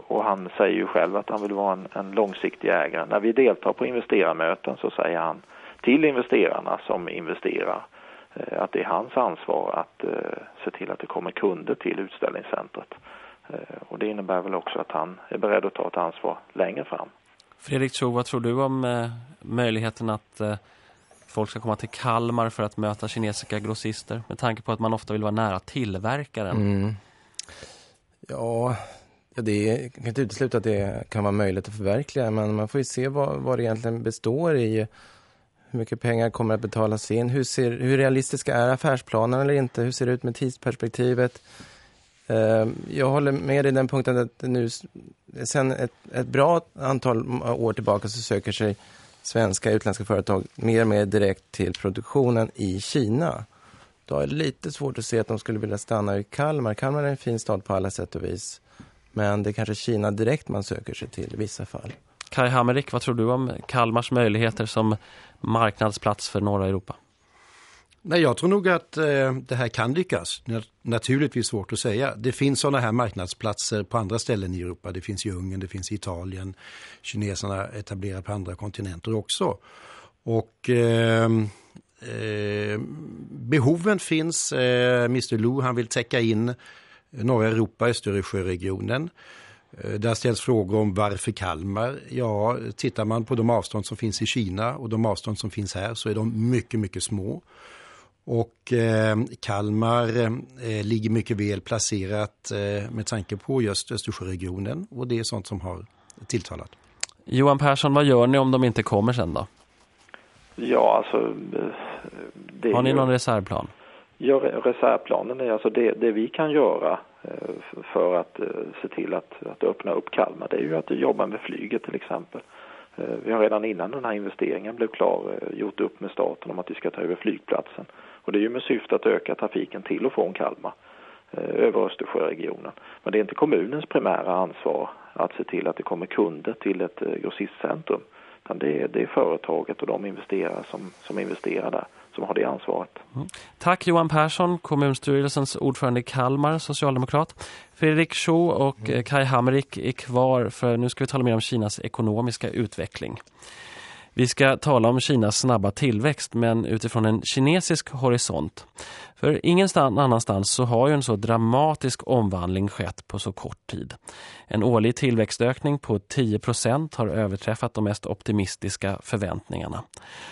Och han säger ju själv att han vill vara en, en långsiktig ägare. När vi deltar på investerarmöten så säger han till investerarna som investerar att det är hans ansvar att eh, se till att det kommer kunder till utställningscentret. Eh, och det innebär väl också att han är beredd att ta ett ansvar längre fram. Fredrik Tro, vad tror du om möjligheten att folk ska komma till Kalmar för att möta kinesiska grossister? Med tanke på att man ofta vill vara nära tillverkaren. Mm. Ja, det är, kan inte utesluta att det kan vara möjligt att förverkliga. Men man får ju se vad, vad det egentligen består i hur mycket pengar kommer att betalas in? Hur, ser, hur realistiska är affärsplanen eller inte? Hur ser det ut med tidsperspektivet? Ehm, jag håller med i den punkten att nu sen ett, ett bra antal år tillbaka så söker sig svenska utländska företag mer och mer direkt till produktionen i Kina. Då är det lite svårt att se att de skulle vilja stanna i Kalmar. Kalmar är en fin stad på alla sätt och vis. Men det är kanske Kina direkt man söker sig till i vissa fall. Kai Hammerik, vad tror du om Kalmars möjligheter som marknadsplats för norra Europa? Nej, jag tror nog att eh, det här kan lyckas. Naturligtvis svårt att säga. Det finns sådana här marknadsplatser på andra ställen i Europa. Det finns i Ungern, det finns i Italien. Kineserna etablerar på andra kontinenter också. Och eh, eh, behoven finns. Eh, Mr. Lu han vill täcka in norra Europa, Östersjöregionen. Eh, där ställs frågor om varför Kalmar. Ja, tittar man på de avstånd som finns i Kina och de avstånd som finns här så är de mycket, mycket små. Och eh, Kalmar eh, ligger mycket väl placerat eh, med tanke på just Östersjöregionen och det är sånt som har tilltalat. Johan Persson, vad gör ni om de inte kommer sen då? Ja, alltså... har ni någon reservplan? Ja, reservplanen är alltså det, det vi kan göra Eh, Eh, för att eh, se till att, att öppna upp Kalmar det är ju att jobba med flyget till exempel. Eh, vi har redan innan den här investeringen blev klar gjort upp med staten om att vi ska ta över flygplatsen. Och det är ju med syfte att öka trafiken till och från Kalmar över Östersjöregionen. Men det är inte kommunens primära ansvar att se till att det kommer kunder till ett grossistcentrum. Utan det är, det är företaget och de investerare som, som investerar där som har det ansvaret. Mm. Tack Johan Persson, kommunstyrelsens ordförande i Kalmar, socialdemokrat. Fredrik Scho och mm. Kai Hammerik är kvar för nu ska vi tala mer om Kinas ekonomiska utveckling. Vi ska tala om Kinas snabba tillväxt men utifrån en kinesisk horisont. För ingenstans annanstans så har ju en så dramatisk omvandling skett på så kort tid. En årlig tillväxtökning på 10% har överträffat de mest optimistiska förväntningarna.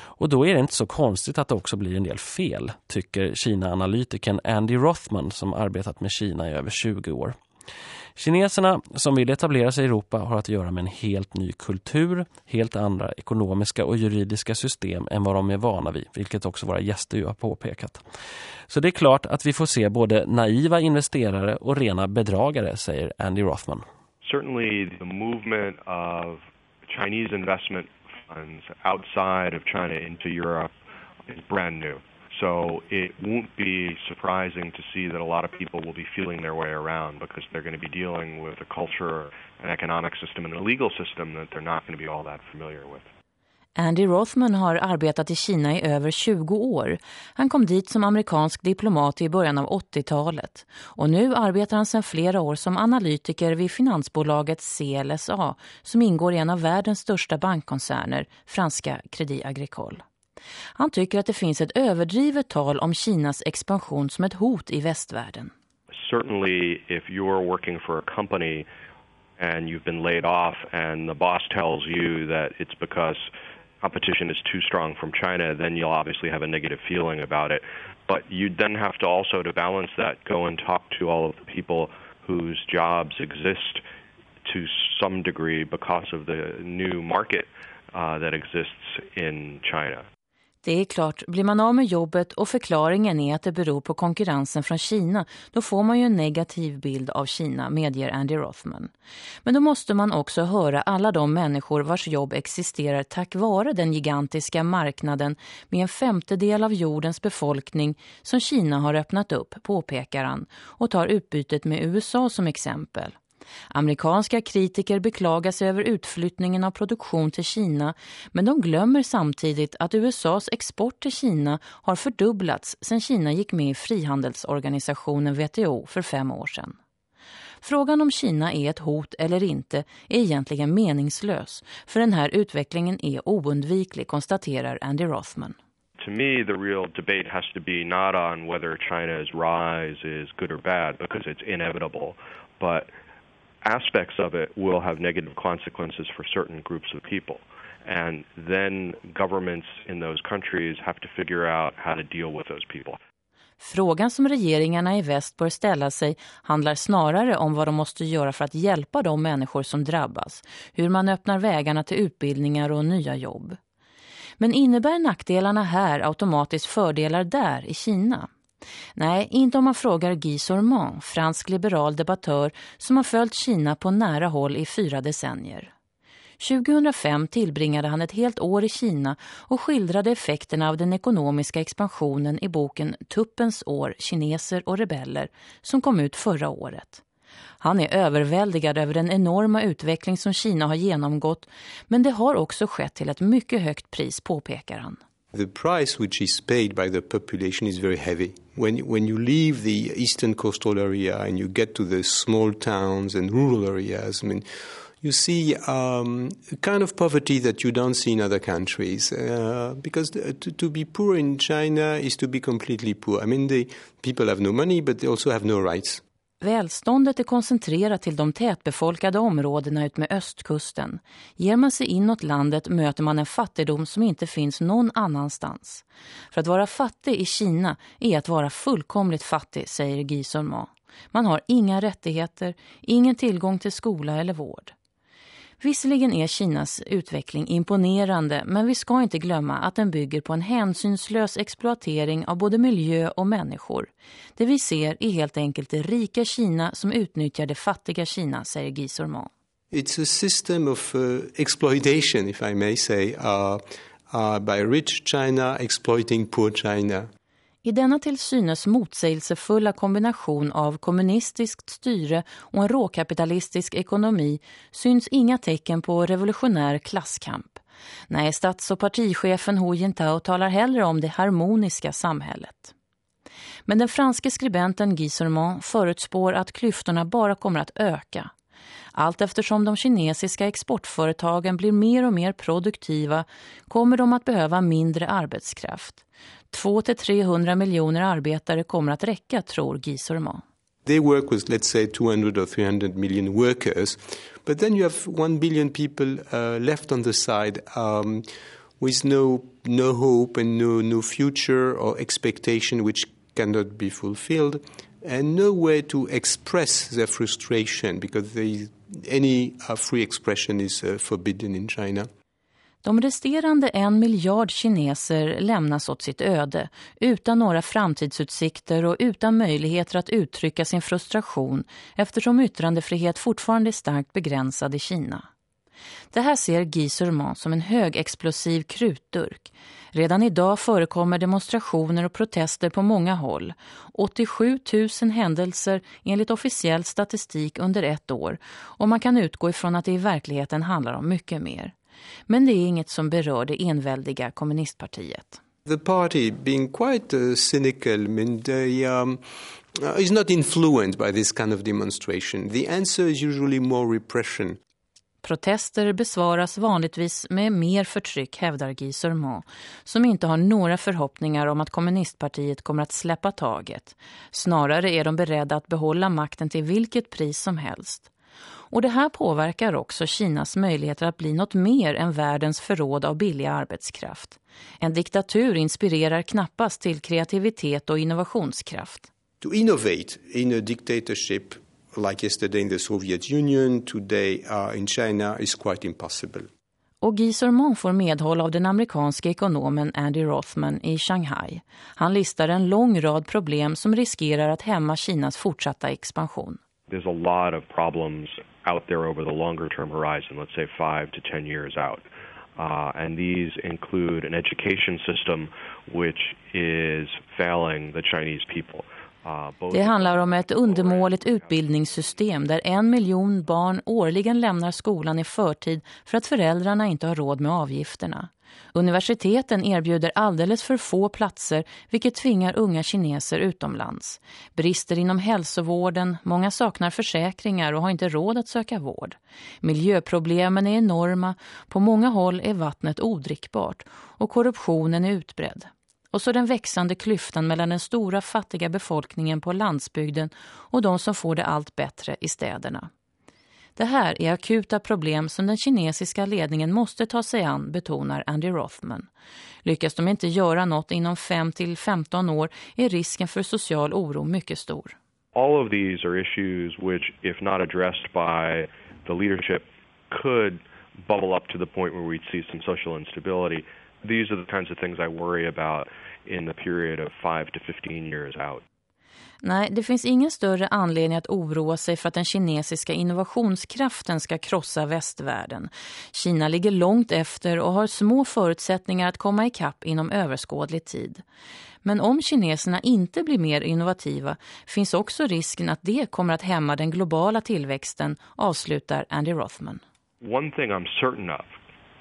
Och då är det inte så konstigt att det också blir en del fel, tycker Kina-analytikern Andy Rothman som arbetat med Kina i över 20 år. Kineserna som vill etablera sig i Europa har att göra med en helt ny kultur, helt andra ekonomiska och juridiska system än vad de är vana vid, vilket också våra gäster ju har påpekat. Så det är klart att vi får se både naiva investerare och rena bedragare, säger Andy Rothman. Certainly the movement of Chinese investment funds outside of China into Europe is brand new. So it won't be surprising to see that a lot of people will be feeling their way around because they're going to be dealing with a culture, an economic system, and a legal system that they're not going to be all that familiar with. Andy Rothman har arbetat i Kina i över 20 år. Han kom dit som amerikansk diplomat i början av 80-talet. Och nu arbetar han sedan flera år som analytiker vid finansbolaget CLSA som ingår i en av världens största bankkoncerner, franska Credit Agricole. Han tycker att det finns ett överdrivet tal om Kinas expansion som ett hot i västvärlden. Certainly if you're working for a company and you've been laid off and the boss tells you that it's because competition is too strong from China, then you'll obviously have a negative feeling about it. But you then have to also, to balance that, go and talk to all of the people whose jobs exist to some degree because of the new market uh, that exists in China. Det är klart, blir man av med jobbet och förklaringen är att det beror på konkurrensen från Kina, då får man ju en negativ bild av Kina, medger Andy Rothman. Men då måste man också höra alla de människor vars jobb existerar tack vare den gigantiska marknaden med en femtedel av jordens befolkning som Kina har öppnat upp, påpekar han, och tar utbytet med USA som exempel. Amerikanska kritiker beklagar sig över utflyttningen av produktion till Kina men de glömmer samtidigt att USAs export till Kina har fördubblats sedan Kina gick med i frihandelsorganisationen WTO för fem år sedan. Frågan om Kina är ett hot eller inte är egentligen meningslös för den här utvecklingen är oundviklig, konstaterar Andy Rothman. to me, the real debate has to be not on whether China's rise is good or bad, because it's inevitable, but aspects of it will have negative consequences for certain groups of people. And then governments in those countries have to figure out how to deal with those people. Frågan som regeringarna i väst bör ställa sig handlar snarare om vad de måste göra för att hjälpa de människor som drabbas. Hur man öppnar vägarna till utbildningar och nya jobb. Men innebär nackdelarna här automatiskt fördelar där i Kina? Nej, inte om man frågar Guy Sormand, fransk liberal debattör som har följt Kina på nära håll i fyra decennier. 2005 tillbringade han ett helt år i Kina och skildrade effekterna av den ekonomiska expansionen i boken Tuppens år, kineser och rebeller som kom ut förra året. Han är överväldigad över den enorma utveckling som Kina har genomgått men det har också skett till ett mycket högt pris, påpekar han. The price which is paid by the population is very heavy. When, when you leave the eastern coastal area and you get to the small towns and rural areas, I mean, you see um, a kind of poverty that you don't see in other countries. Uh, because to, to, be poor in China is to be completely poor. I mean, the people have no money, but they also have no rights. Välståndet är koncentrerat till de tätbefolkade områdena ut med östkusten. Ger man sig inåt landet möter man en fattigdom som inte finns någon annanstans. För att vara fattig i Kina är att vara fullkomligt fattig, säger Gisun Ma. Man har inga rättigheter, ingen tillgång till skola eller vård. Visserligen är Kinas utveckling imponerande men vi ska inte glömma att den bygger på en hänsynslös exploatering av både miljö och människor. Det vi ser är helt enkelt det rika Kina som utnyttjar det fattiga Kina, säger Guy Sormand. It's a system of uh, exploitation, if I may say, uh, uh, by rich China exploiting poor China. I denna till synes motsägelsefulla kombination av kommunistiskt styre och en råkapitalistisk ekonomi syns inga tecken på revolutionär klasskamp. Nej, stats- och partichefen Hu Jintao talar hellre om det harmoniska samhället. Men den franske skribenten Guy Sormand förutspår att klyftorna bara kommer att öka. Allt eftersom de kinesiska exportföretagen blir mer och mer produktiva kommer de att behöva mindre arbetskraft. 200-300 miljoner arbetare kommer att räcka, tror Guy Sormand. They work with, let's say, 200 or 300 million workers. But then you have 1 billion people uh, left on the side um, with no, no hope and no, no future or expectation which cannot be fulfilled and no way to express their frustration because they, any uh, free expression is uh, forbidden in China. De resterande en miljard kineser lämnas åt sitt öde utan några framtidsutsikter och utan möjligheter att uttrycka sin frustration eftersom yttrandefrihet fortfarande är starkt begränsad i Kina. Det här ser Guy Surman som en högexplosiv krutdurk. Redan idag förekommer demonstrationer och protester på många håll. 87 000 händelser enligt officiell statistik under ett år och man kan utgå ifrån att det i verkligheten handlar om mycket mer. Men det är inget som berör det enväldiga kommunistpartiet. The party being quite uh, cynical, mean, they, um, is not influenced by this kind of demonstration. The answer is usually more repression. Protester besvaras vanligtvis med mer förtryck, hävdar Guy Surmont, som inte har några förhoppningar om att kommunistpartiet kommer att släppa taget. Snarare är de beredda att behålla makten till vilket pris som helst. Och det här påverkar också Kinas möjligheter att bli något mer än världens förråd av billig arbetskraft. En diktatur inspirerar knappast till kreativitet och innovationskraft. To innovate in a dictatorship like yesterday in the Soviet Union, today uh, in China is quite impossible. Och Guy Sormont får medhåll av den amerikanska ekonomen Andy Rothman i Shanghai. Han listar en lång rad problem som riskerar att hämma Kinas fortsatta expansion. There's a lot of problems out there over the longer term horizon, let's say five to ten years out. Uh, and these include an education system which is failing the Chinese people. Uh, Det handlar om ett undermåligt utbildningssystem där en miljon barn årligen lämnar skolan i förtid för att föräldrarna inte har råd med avgifterna. Universiteten erbjuder alldeles för få platser vilket tvingar unga kineser utomlands. Brister inom hälsovården, många saknar försäkringar och har inte råd att söka vård. Miljöproblemen är enorma, på många håll är vattnet odrickbart och korruptionen är utbredd. Och så den växande klyftan mellan den stora fattiga befolkningen på landsbygden och de som får det allt bättre i städerna. Det här är akuta problem som den kinesiska ledningen måste ta sig an, betonar Andy Rothman. Lyckas de inte göra något inom 5 till 15 år är risken för social oro mycket stor. All of these are issues which, if not addressed by the leadership, could bubble up to the point where we'd see some social instability. These are the kinds of things I worry about in the period of 5 to 15 years out. Nej, det finns ingen större anledning att oroa sig för att den kinesiska innovationskraften ska krossa västvärlden. Kina ligger långt efter och har små förutsättningar att komma ikapp inom överskådlig tid. Men om kineserna inte blir mer innovativa finns också risken att det kommer att hämma den globala tillväxten, avslutar Andy Rothman. One thing I'm certain of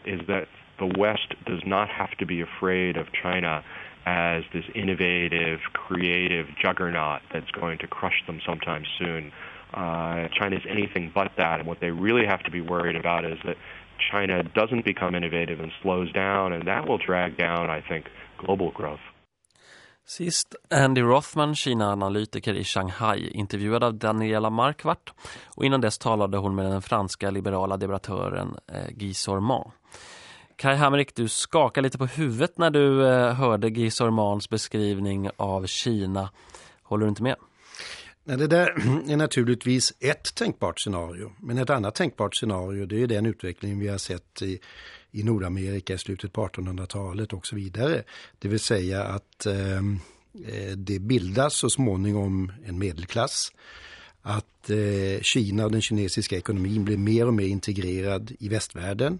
is that the West does not have to be afraid of China as this innovative, creative juggernaut that's going to crush them sometime soon. Uh, China is anything but that, and what they really have to be worried about is that China doesn't become innovative and slows down, and that will drag down, I think, global growth. Sist Andy Rothman, Kina-analytiker i Shanghai, intervjuad av Daniela Markvart. Och innan dess talade hon med den franska liberala debattören eh, Guy Sormand. Kai Hamrik, du skakar lite på huvudet när du eh, hörde Guy Sormans beskrivning av Kina. Håller du inte med? Nej, det där är naturligtvis ett tänkbart scenario. Men ett annat tänkbart scenario det är den utveckling vi har sett i, i Nordamerika i slutet på 1800-talet och så vidare. Det vill säga att ehm, eh, det bildas så småningom en medelklass. Att eh, Kina och den kinesiska ekonomin blir mer och mer integrerad i västvärlden.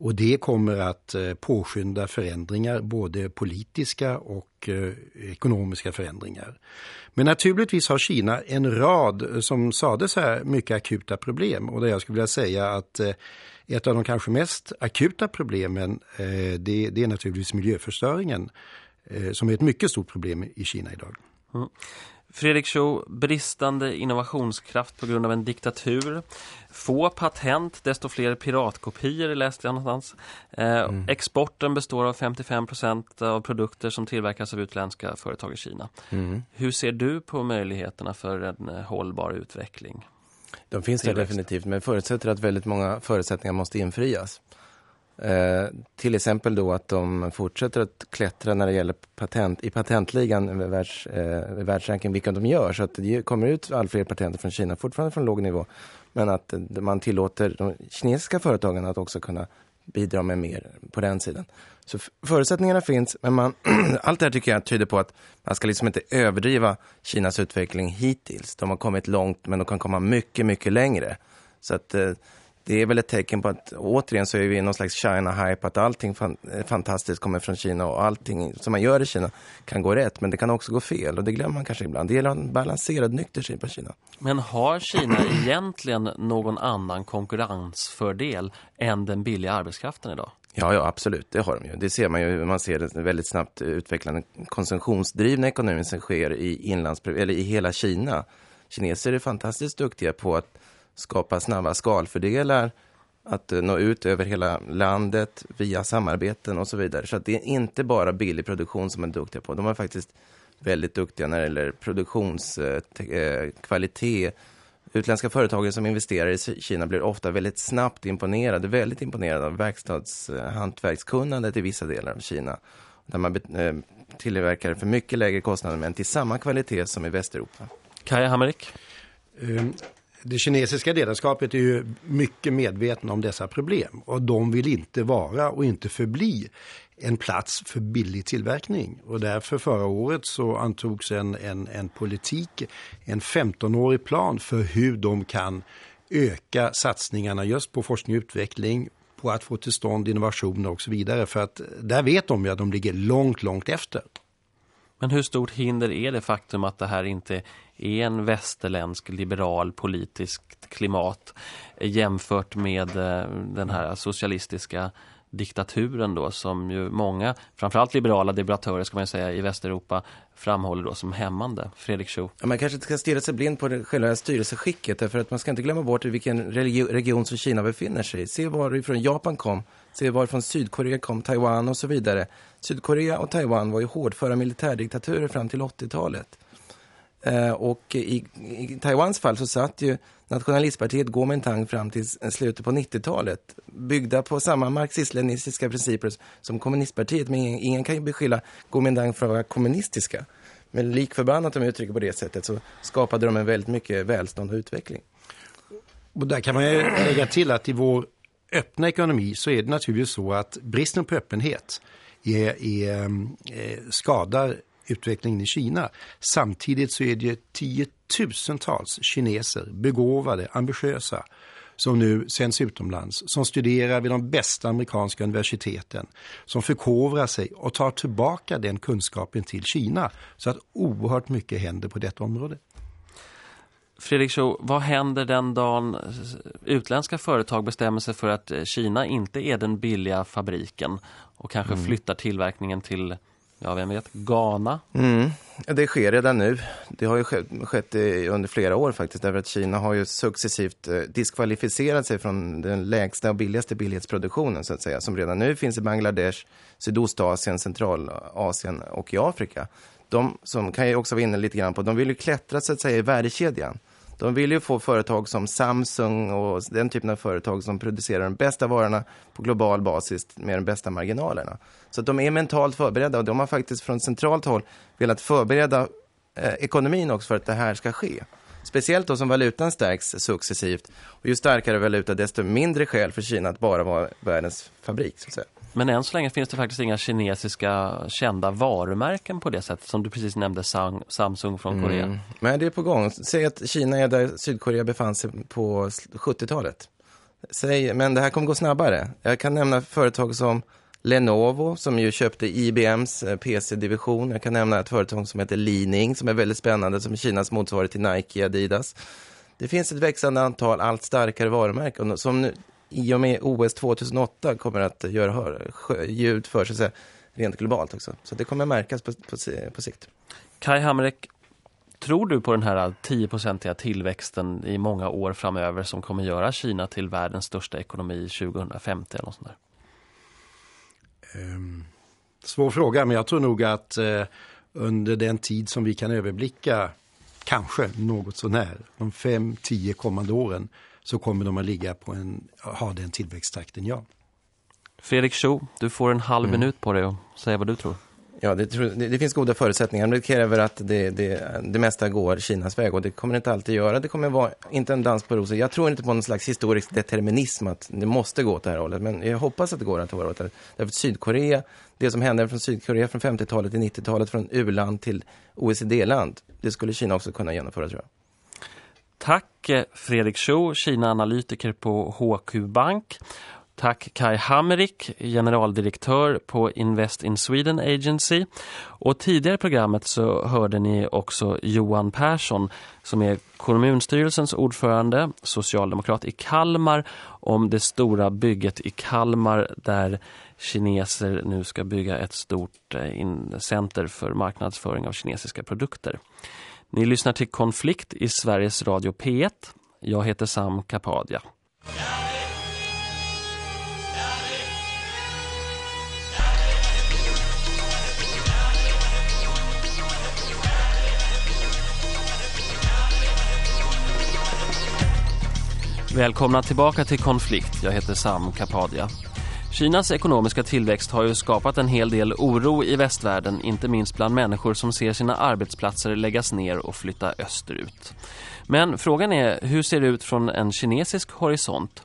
Och det kommer att eh, påskynda förändringar, både politiska och eh, ekonomiska förändringar. Men naturligtvis har Kina en rad, eh, som sades här, mycket akuta problem. Och där jag skulle vilja säga att ett av de kanske mest akuta problemen det, det är naturligtvis miljöförstöringen som är ett mycket stort problem i Kina idag. Mm. Fredrik Scho, bristande innovationskraft på grund av en diktatur. Få patent, desto fler piratkopior läste jag någonstans. Eh, mm. Exporten består av 55% av produkter som tillverkas av utländska företag i Kina. Mm. Hur ser du på möjligheterna för en eh, hållbar utveckling? De finns där definitivt, men förutsätter att väldigt många förutsättningar måste infrias. Eh, till exempel då att de fortsätter att klättra när det gäller patent, i patentligan, världs, eh, världsranken, vilka de gör. Så att det kommer ut allt fler patent från Kina, fortfarande från låg nivå. Men att eh, man tillåter de kinesiska företagen att också kunna bidra med mer på den sidan. Så förutsättningarna finns, men man, allt det här tycker jag tyder på att man ska liksom inte överdriva Kinas utveckling hittills. De har kommit långt, men de kan komma mycket, mycket längre. Så att eh, det är väl ett tecken på att återigen så är vi i någon slags China-hype att allting fan, fantastiskt kommer från Kina och allting som man gör i Kina kan gå rätt men det kan också gå fel och det glömmer man kanske ibland. Det gäller en balanserad nykter syn på Kina. Men har Kina egentligen någon annan konkurrensfördel än den billiga arbetskraften idag? Ja, ja, absolut. Det har de ju. Det ser man ju. Man ser den väldigt snabbt utvecklande konsumtionsdrivna ekonomin som sker i, inlands, eller i hela Kina. Kineser är fantastiskt duktiga på att skapa snabba skalfördelar att nå ut över hela landet via samarbeten och så vidare. Så att det är inte bara billig produktion som är duktiga på. De är faktiskt väldigt duktiga när det gäller produktionskvalitet. Eh, Utländska företagare som investerar i Kina blir ofta väldigt snabbt imponerade, väldigt imponerade av verkstadshantverkskunnandet i vissa delar av Kina. Där man eh, tillverkar för mycket lägre kostnader men till samma kvalitet som i Västeuropa. Kaja Hammerik? Det kinesiska ledarskapet är ju mycket medvetna om dessa problem och de vill inte vara och inte förbli en plats för billig tillverkning. Och därför förra året så antogs en, en, en politik, en 15-årig plan för hur de kan öka satsningarna just på forskning och utveckling, på att få till stånd innovationer och så vidare. För att där vet de ju att de ligger långt, långt efter. Men hur stort hinder är det faktum att det här inte en västerländsk liberal politiskt klimat jämfört med eh, den här socialistiska diktaturen då som ju många, framförallt liberala debattörer ska man säga i Västeuropa framhåller då som hämmande. Fredrik Scho. Ja, man kanske inte ska stirra sig blind på det själva styrelseskicket därför att man ska inte glömma bort i vilken region som Kina befinner sig. Se varifrån Japan kom, se varifrån Sydkorea kom, Taiwan och så vidare. Sydkorea och Taiwan var ju hårdföra militärdiktaturer fram till 80-talet. Eh, och i, i Taiwans fall så satt ju nationalistpartiet Kuomintang fram till slutet på 90-talet. Byggda på samma marxist-leninistiska principer som kommunistpartiet. Men ingen, ingen kan ju beskylla Kuomintang för att vara kommunistiska. Men likförbannat om jag uttrycker på det sättet så skapade de en väldigt mycket välstånd och utveckling. Och där kan man ju lägga till att i vår öppna ekonomi så är det naturligtvis så att bristen på öppenhet är, är, är, skadar utvecklingen i Kina. Samtidigt så är det tiotusentals kineser, begåvade, ambitiösa, som nu sänds utomlands, som studerar vid de bästa amerikanska universiteten, som förkovrar sig och tar tillbaka den kunskapen till Kina. Så att oerhört mycket händer på detta område. Fredrik Scho, vad händer den dagen utländska företag bestämmer sig för att Kina inte är den billiga fabriken och kanske mm. flyttar tillverkningen till ja vem vet, Ghana? Mm. Det sker redan nu. Det har ju skett, under flera år faktiskt därför att Kina har ju successivt eh, diskvalificerat sig från den lägsta och billigaste billighetsproduktionen så att säga som redan nu finns i Bangladesh, Sydostasien, Centralasien och i Afrika. De som kan ju också vara inne lite grann på, de vill ju klättra så att säga i värdekedjan. De vill ju få företag som Samsung och den typen av företag som producerar de bästa varorna på global basis med de bästa marginalerna. Så de är mentalt förberedda och de har faktiskt från centralt håll velat förbereda eh, ekonomin också för att det här ska ske. Speciellt då som valutan stärks successivt. Och ju starkare valuta desto mindre skäl för Kina att bara vara världens fabrik. Så att säga. Men än så länge finns det faktiskt inga kinesiska kända varumärken på det sättet som du precis nämnde Samsung från Korea. Mm. Men det är på gång. Säg att Kina är där Sydkorea befann sig på 70-talet. Säg, men det här kommer gå snabbare. Jag kan nämna företag som Lenovo som ju köpte IBMs eh, PC-division. Jag kan nämna ett företag som heter Leaning som är väldigt spännande som är Kinas motsvarighet till Nike Adidas. Det finns ett växande antal allt starkare varumärken som nu, i och med OS 2008 kommer att göra hör, ljud för sig rent globalt också. Så det kommer märkas på, på, på sikt. Kai Hamrek, tror du på den här 10-procentiga tillväxten i många år framöver som kommer göra Kina till världens största ekonomi 2050 eller något sånt där? Um, svår fråga, men jag tror nog att uh, under den tid som vi kan överblicka, kanske något så när, de fem, tio kommande åren, så kommer de att ligga på en, ha den tillväxttakten, ja. Fredrik Scho, du får en halv mm. minut på dig att säga vad du tror. Ja, det, det, det, finns goda förutsättningar, men det kräver att det, det, det mesta går Kinas väg och det kommer det inte alltid göra. Det kommer vara inte en dans på rosor. Jag tror inte på någon slags historisk determinism att det måste gå åt det här hållet, men jag hoppas att det går att vara åt det Därför att Sydkorea, det som hände från Sydkorea från 50-talet till 90-talet, från u-land till OECD-land, det skulle Kina också kunna genomföra tror jag. Tack eh, Fredrik Scho, Kina-analytiker på HQ Bank. Tack Kai Hammerik, generaldirektör på Invest in Sweden Agency. Och tidigare i programmet så hörde ni också Johan Persson som är kommunstyrelsens ordförande, socialdemokrat i Kalmar, om det stora bygget i Kalmar där kineser nu ska bygga ett stort eh, center för marknadsföring av kinesiska produkter. Ni lyssnar till Konflikt i Sveriges Radio P1. Jag heter Sam Kapadia. Välkomna tillbaka till Konflikt. Jag heter Sam Kapadia. Kinas ekonomiska tillväxt har ju skapat en hel del oro i västvärlden, inte minst bland människor som ser sina arbetsplatser läggas ner och flytta österut. Men frågan är, hur ser det ut från en kinesisk horisont?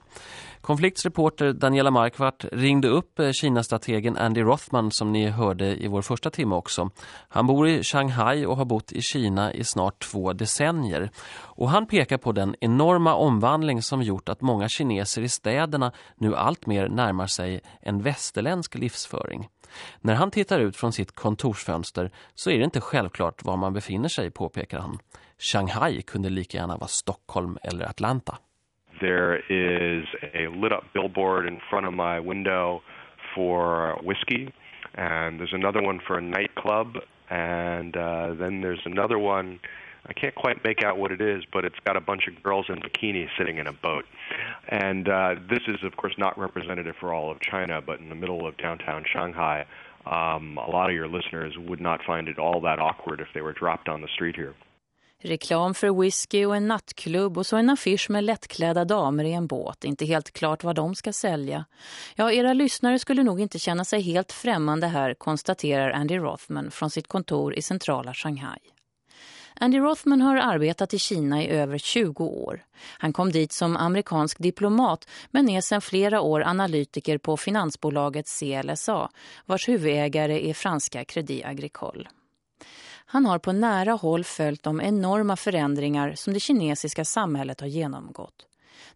Konfliktsreporter Daniela Markvart ringde upp eh, Kina-strategen Andy Rothman som ni hörde i vår första timme också. Han bor i Shanghai och har bott i Kina i snart två decennier. Och han pekar på den enorma omvandling som gjort att många kineser i städerna nu allt mer närmar sig en västerländsk livsföring. När han tittar ut från sitt kontorsfönster så är det inte självklart var man befinner sig, påpekar han. Shanghai kunde lika gärna vara Stockholm eller Atlanta. There is a lit up billboard in front of my window for whiskey, and there's another one for a nightclub, and uh, then there's another one. I can't quite make out what it is, but it's got a bunch of girls in bikinis sitting in a boat. And uh, this is, of course, not representative for all of China, but in the middle of downtown Shanghai, um, a lot of your listeners would not find it all that awkward if they were dropped on the street here. Reklam för whisky och en nattklubb och så en affisch med lättklädda damer i en båt. Inte helt klart vad de ska sälja. Ja, era lyssnare skulle nog inte känna sig helt främmande här, konstaterar Andy Rothman från sitt kontor i centrala Shanghai. Andy Rothman har arbetat i Kina i över 20 år. Han kom dit som amerikansk diplomat men är sedan flera år analytiker på finansbolaget CLSA vars huvudägare är franska Credit Agricole. Han har på nära håll följt de enorma förändringar som det kinesiska samhället har genomgått.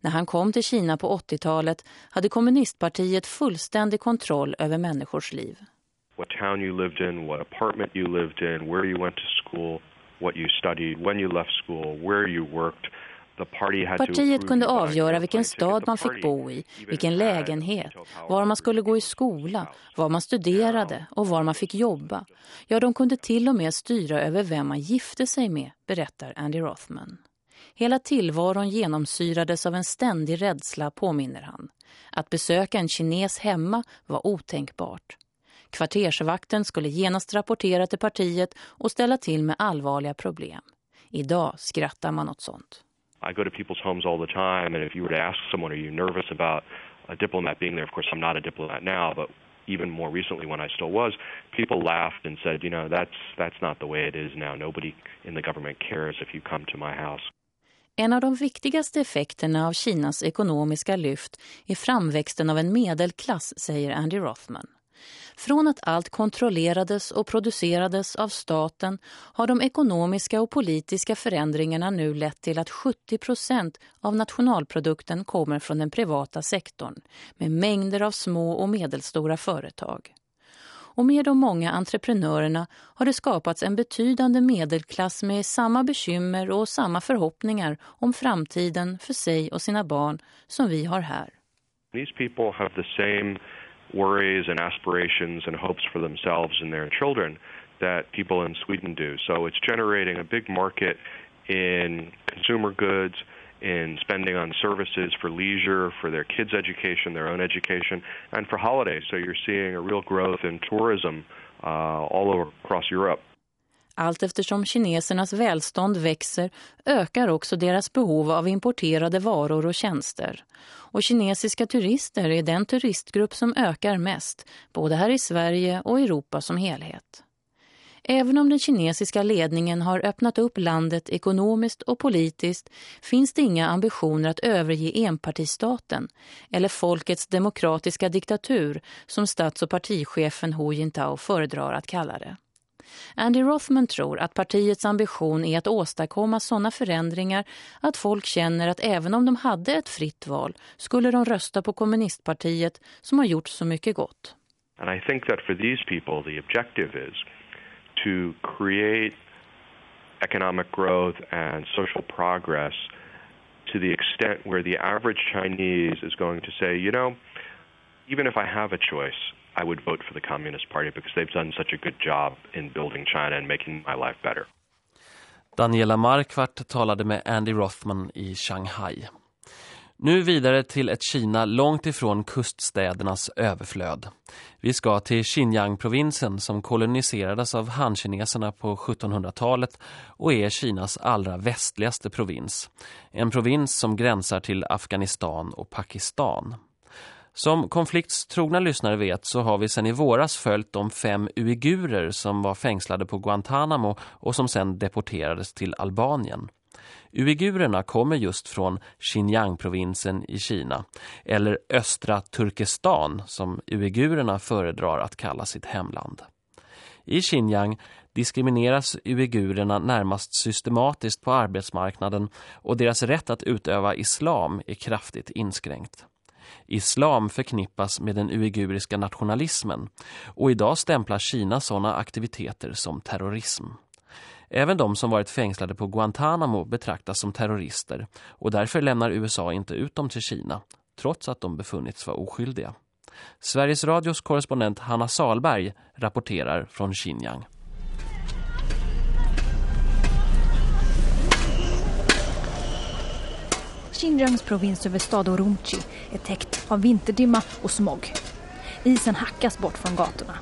När han kom till Kina på 80-talet hade kommunistpartiet fullständig kontroll över människors liv. What town you lived in, what apartment you lived in, where you went to school, what you studied, when you left school, where you worked – Partiet kunde avgöra vilken stad man fick bo i, vilken lägenhet, var man skulle gå i skola, var man studerade och var man fick jobba. Ja, de kunde till och med styra över vem man gifte sig med, berättar Andy Rothman. Hela tillvaron genomsyrades av en ständig rädsla, påminner han. Att besöka en kines hemma var otänkbart. Kvartersvakten skulle genast rapportera till partiet och ställa till med allvarliga problem. Idag skrattar man åt sånt. I go to people's homes all the time, and if you were to ask someone, are you nervous about a diplomat being there? Of course, I'm not a diplomat now, but even more recently when I still was, people laughed and said, you know, that's that's not the way it is now. Nobody in the government cares if you come to my house. En av de viktigaste effekterna av Kinas ekonomiska lyft är framväxten av en medelklass, säger Andy Rothman. Från att allt kontrollerades och producerades av staten har de ekonomiska och politiska förändringarna nu lett till att 70 procent av nationalprodukten kommer från den privata sektorn med mängder av små och medelstora företag. Och med de många entreprenörerna har det skapats en betydande medelklass med samma bekymmer och samma förhoppningar om framtiden för sig och sina barn som vi har här. These people have the same worries and aspirations and hopes for themselves and their children that people in Sweden do. So it's generating a big market in consumer goods, in spending on services for leisure, for their kids' education, their own education, and for holidays. So you're seeing a real growth in tourism uh, all over across Europe. Allt eftersom kinesernas välstånd växer ökar också deras behov av importerade varor och tjänster. Och kinesiska turister är den turistgrupp som ökar mest, både här i Sverige och Europa som helhet. Även om den kinesiska ledningen har öppnat upp landet ekonomiskt och politiskt finns det inga ambitioner att överge enpartistaten eller folkets demokratiska diktatur som stats- och partichefen Hu Jintao föredrar att kalla det. Andy Rothman tror att partiets ambition är att åstadkomma sådana förändringar att folk känner att även om de hade ett fritt val skulle de rösta på kommunistpartiet som har gjort så mycket gott. And I think that for these people the objective is to create economic growth and social progress to the extent where the average Chinese is going to say, you know, even if I have a choice, i would vote for the Communist Party because they've done such a good job in building China and making my life better. Daniela Markvart talade med Andy Rothman i Shanghai. Nu vidare till ett Kina långt ifrån kuststädernas överflöd. Vi ska till Xinjiang-provinsen som koloniserades av hankineserna på 1700-talet och är Kinas allra västligaste provins. En provins som gränsar till Afghanistan och Pakistan. Som konfliktstrogna lyssnare vet så har vi sedan i våras följt de fem uigurer som var fängslade på Guantanamo och som sedan deporterades till Albanien. Uigurerna kommer just från Xinjiang-provinsen i Kina, eller östra Turkestan som uigurerna föredrar att kalla sitt hemland. I Xinjiang diskrimineras uigurerna närmast systematiskt på arbetsmarknaden och deras rätt att utöva islam är kraftigt inskränkt. Islam förknippas med den uiguriska nationalismen och idag stämplar Kina sådana aktiviteter som terrorism. Även de som varit fängslade på Guantanamo betraktas som terrorister och därför lämnar USA inte ut dem till Kina, trots att de befunnits vara oskyldiga. Sveriges radios korrespondent Hanna Salberg rapporterar från Xinjiang. Xinjiangs provinshuvudstad Urumqi är täckt av vinterdimma och smog. Isen hackas bort från gatorna.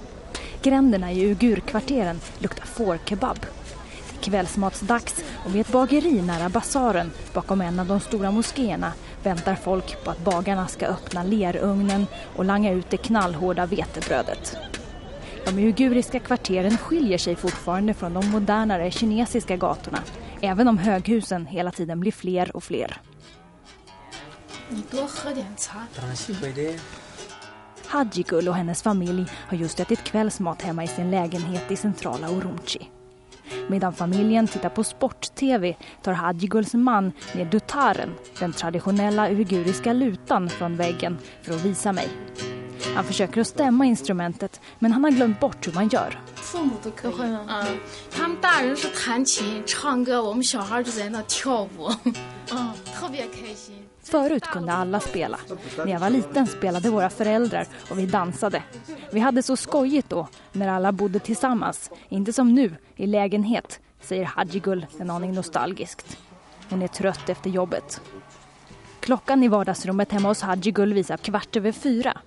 Gränderna i Ugurkvarteren luktar fårkebab Det är kvällsmatsdags och vid ett bageri nära basaren bakom en av de stora moskéerna väntar folk på att bagarna ska öppna lerugnen och langa ut det knallhårda vetebrödet. De uiguriska kvarteren skiljer sig fortfarande från de modernare kinesiska gatorna även om höghusen hela tiden blir fler och fler. Hajigul och hennes familj har just ätit kvällsmat hemma i sin lägenhet i centrala Urumqi. Medan familjen tittar på sport-tv tar Hadjiguls man ner dutaren, den traditionella uiguriska lutan, från väggen för att visa mig. Han försöker att stämma instrumentet men han har glömt bort hur man gör. Förut kunde alla spela. När jag var liten spelade våra föräldrar och vi dansade. Vi hade så skojigt då, när alla bodde tillsammans. Inte som nu, i lägenhet, säger Hajigul en aning nostalgiskt. Hon är trött efter jobbet. Klockan i vardagsrummet hemma hos Hajigul visar kvart över fyra.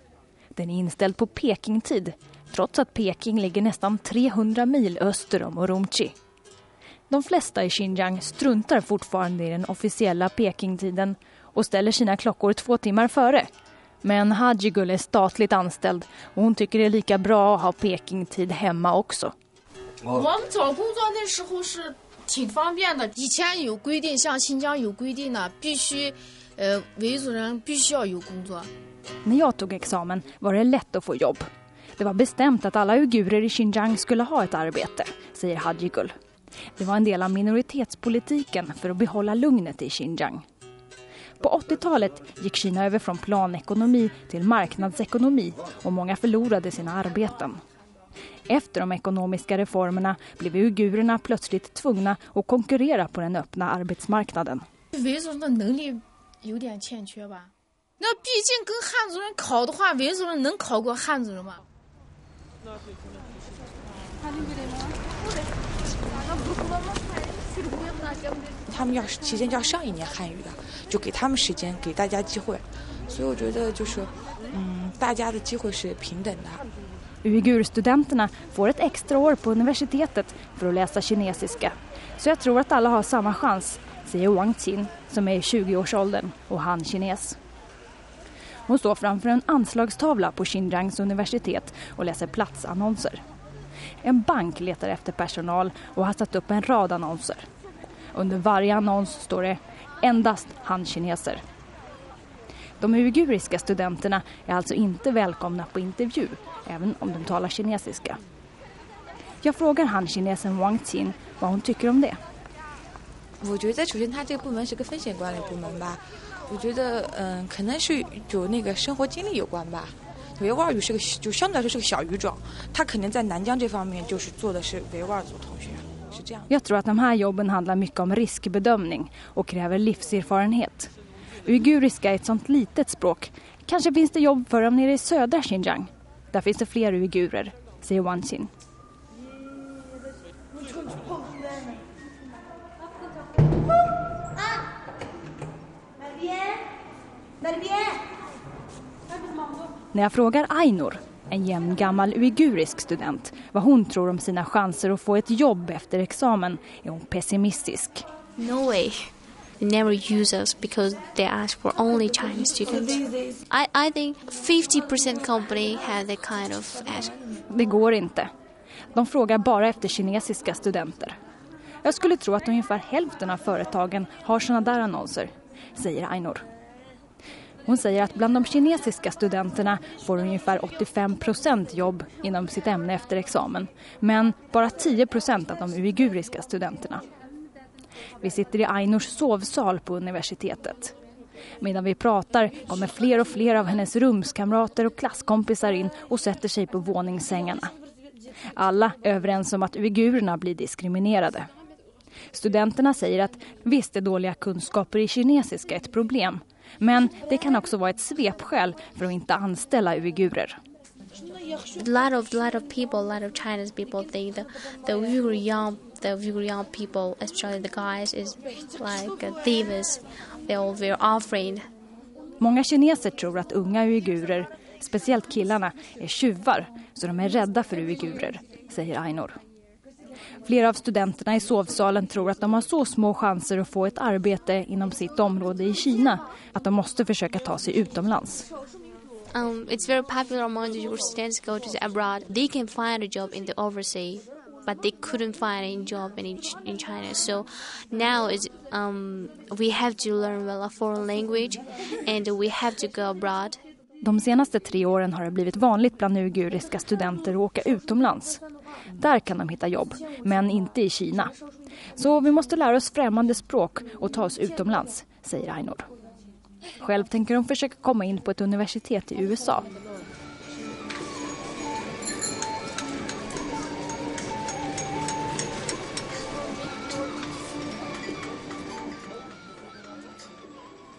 Den är inställd på Pekingtid, trots att Peking ligger nästan 300 mil öster om Urumqi. De flesta i Xinjiang struntar fortfarande i den officiella Pekingtiden och ställer sina klockor två timmar före. Men Hajigul är statligt anställd och hon tycker det är lika bra att ha Pekingtid hemma också. 我们找工作那时候是挺方便的。以前有规定，像新疆有规定呢，必须，呃，维族人必须要有工作。När jag tog examen var det lätt att få jobb. Det var bestämt att alla uigurer i Xinjiang skulle ha ett arbete, säger Hajigul. Det var en del av minoritetspolitiken för att behålla lugnet i Xinjiang. På 80-talet gick Kina över från planekonomi till marknadsekonomi och många förlorade sina arbeten. Efter de ekonomiska reformerna blev uigurerna plötsligt tvungna att konkurrera på den öppna arbetsmarknaden. 那毕竟跟汉族人考的话，维族人能考过汉族人吗？ 他们要提前要上一年汉语的，就给他们时间，给大家机会。所以我觉得就是，嗯，大家的机会是平等的。Uigurstudenterna får ett extra år på universitetet för att läsa kinesiska. Så jag tror att alla har samma chans, säger Wang Qin som är i 20-årsåldern och han kines. Hon står framför en anslagstavla på Xinjiangs universitet och läser platsannonser. En bank letar efter personal och har satt upp en rad annonser. Under varje annons står det endast han-kineser. De uiguriska studenterna är alltså inte välkomna på intervju, även om de talar kinesiska. Jag frågar han-kinesen Wang Qin vad hon tycker om det. 我觉得首先它这个部门是个风险管理部门吧，我觉得嗯可能是有那个生活经历有关吧。维吾尔语是个就相对来说是个小语种，他肯定在南疆这方面就是做的是维吾尔族同学。 Jag tror att de här jobben handlar mycket om riskbedömning och kräver livserfarenhet. Uiguriska är ett sånt litet språk. Kanske finns det jobb för dem nere i södra Xinjiang. Där finns det fler uigurer, säger Wan Xin. När jag frågar Ainur, en jämngammal uigurisk student, vad hon tror om sina chanser att få ett jobb efter examen är hon pessimistisk. No way. They never use us because they ask for only Chinese students. I, I think 50% company have that kind of ask. Det går inte. De frågar bara efter kinesiska studenter. Jag skulle tro att ungefär hälften av företagen har sådana där annonser, säger Ainur. Hon säger att bland de kinesiska studenterna får ungefär 85 procent jobb inom sitt ämne efter examen. Men bara 10 procent av de uiguriska studenterna. Vi sitter i Ainurs sovsal på universitetet. Medan vi pratar kommer fler och fler av hennes rumskamrater och klasskompisar in och sätter sig på våningssängarna. Alla är överens om att uigurerna blir diskriminerade. Studenterna säger att visst är dåliga kunskaper i kinesiska ett problem. Men det kan också vara ett svepskäl för att inte anställa uigurer. A lot of lot of people, a lot of Chinese people think the the Uyghur young the Uyghur young people, especially the guys, is like thieves. They're all very afraid. Många kineser tror att unga uigurer, speciellt killarna, är tjuvar så de är rädda för uigurer, säger Ainur. Flera av studenterna i sovsalen tror att de har så små chanser att få ett arbete inom sitt område i Kina att de måste försöka ta sig utomlands. Um, it's very popular among the students go to the abroad. They can find a job in the overseas, but they couldn't find a job in in China. So now is um, we have to learn well a foreign language, and we have to go abroad. De senaste tre åren har det blivit vanligt bland uiguriska studenter att åka utomlands. Där kan de hitta jobb, men inte i Kina. Så vi måste lära oss främmande språk och ta oss utomlands, säger Einor. Själv tänker hon försöka komma in på ett universitet i USA.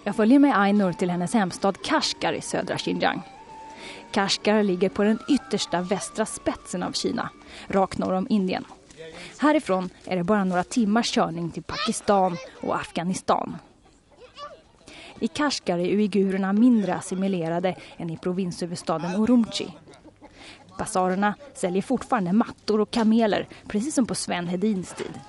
Jag följer med Ainur till hennes hemstad Kashgar i södra Xinjiang. Kashgar ligger på den yttersta västra spetsen av Kina, rakt norr om Indien. Härifrån är det bara några timmars körning till Pakistan och Afghanistan. I Kashgar är uigurerna mindre assimilerade än i provinshuvudstaden Urumqi. Basarerna säljer fortfarande mattor och kameler, precis som på Sven Hedins tid.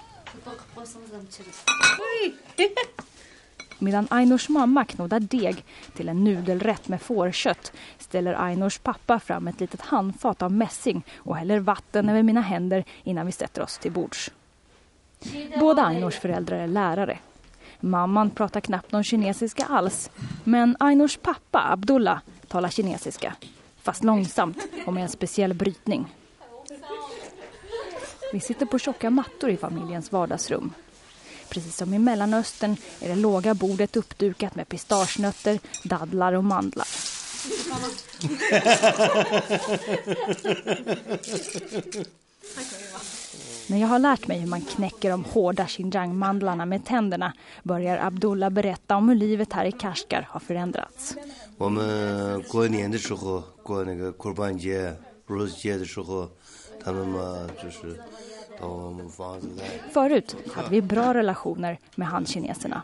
Medan Ainors mamma knådar deg till en nudelrätt med fårkött ställer Ainors pappa fram ett litet handfat av mässing och häller vatten över mina händer innan vi sätter oss till bords. Båda Ainors föräldrar är lärare. Mamman pratar knappt någon kinesiska alls, men Ainors pappa Abdullah talar kinesiska, fast långsamt och med en speciell brytning. Vi sitter på tjocka mattor i familjens vardagsrum. Precis som i Mellanöstern är det låga bordet uppdukat med pistagenötter, dadlar och mandlar. När jag har lärt mig hur man knäcker de hårda Xinjiang-mandlarna med tänderna börjar Abdullah berätta om hur livet här i Kashgar har förändrats. Förut hade vi bra relationer med hankineserna.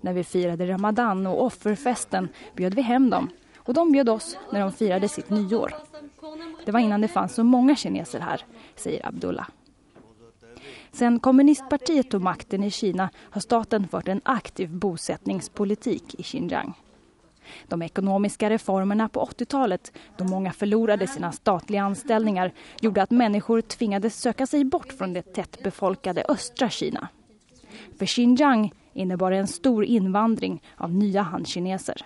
När vi firade ramadan och offerfesten bjöd vi hem dem och de bjöd oss när de firade sitt nyår. Det var innan det fanns så många kineser här, säger Abdullah. Sen kommunistpartiet tog makten i Kina har staten fört en aktiv bosättningspolitik i Xinjiang. De ekonomiska reformerna på 80-talet, då många förlorade sina statliga anställningar, gjorde att människor tvingades söka sig bort från det tättbefolkade östra Kina. För Xinjiang innebar det en stor invandring av nya han-kineser.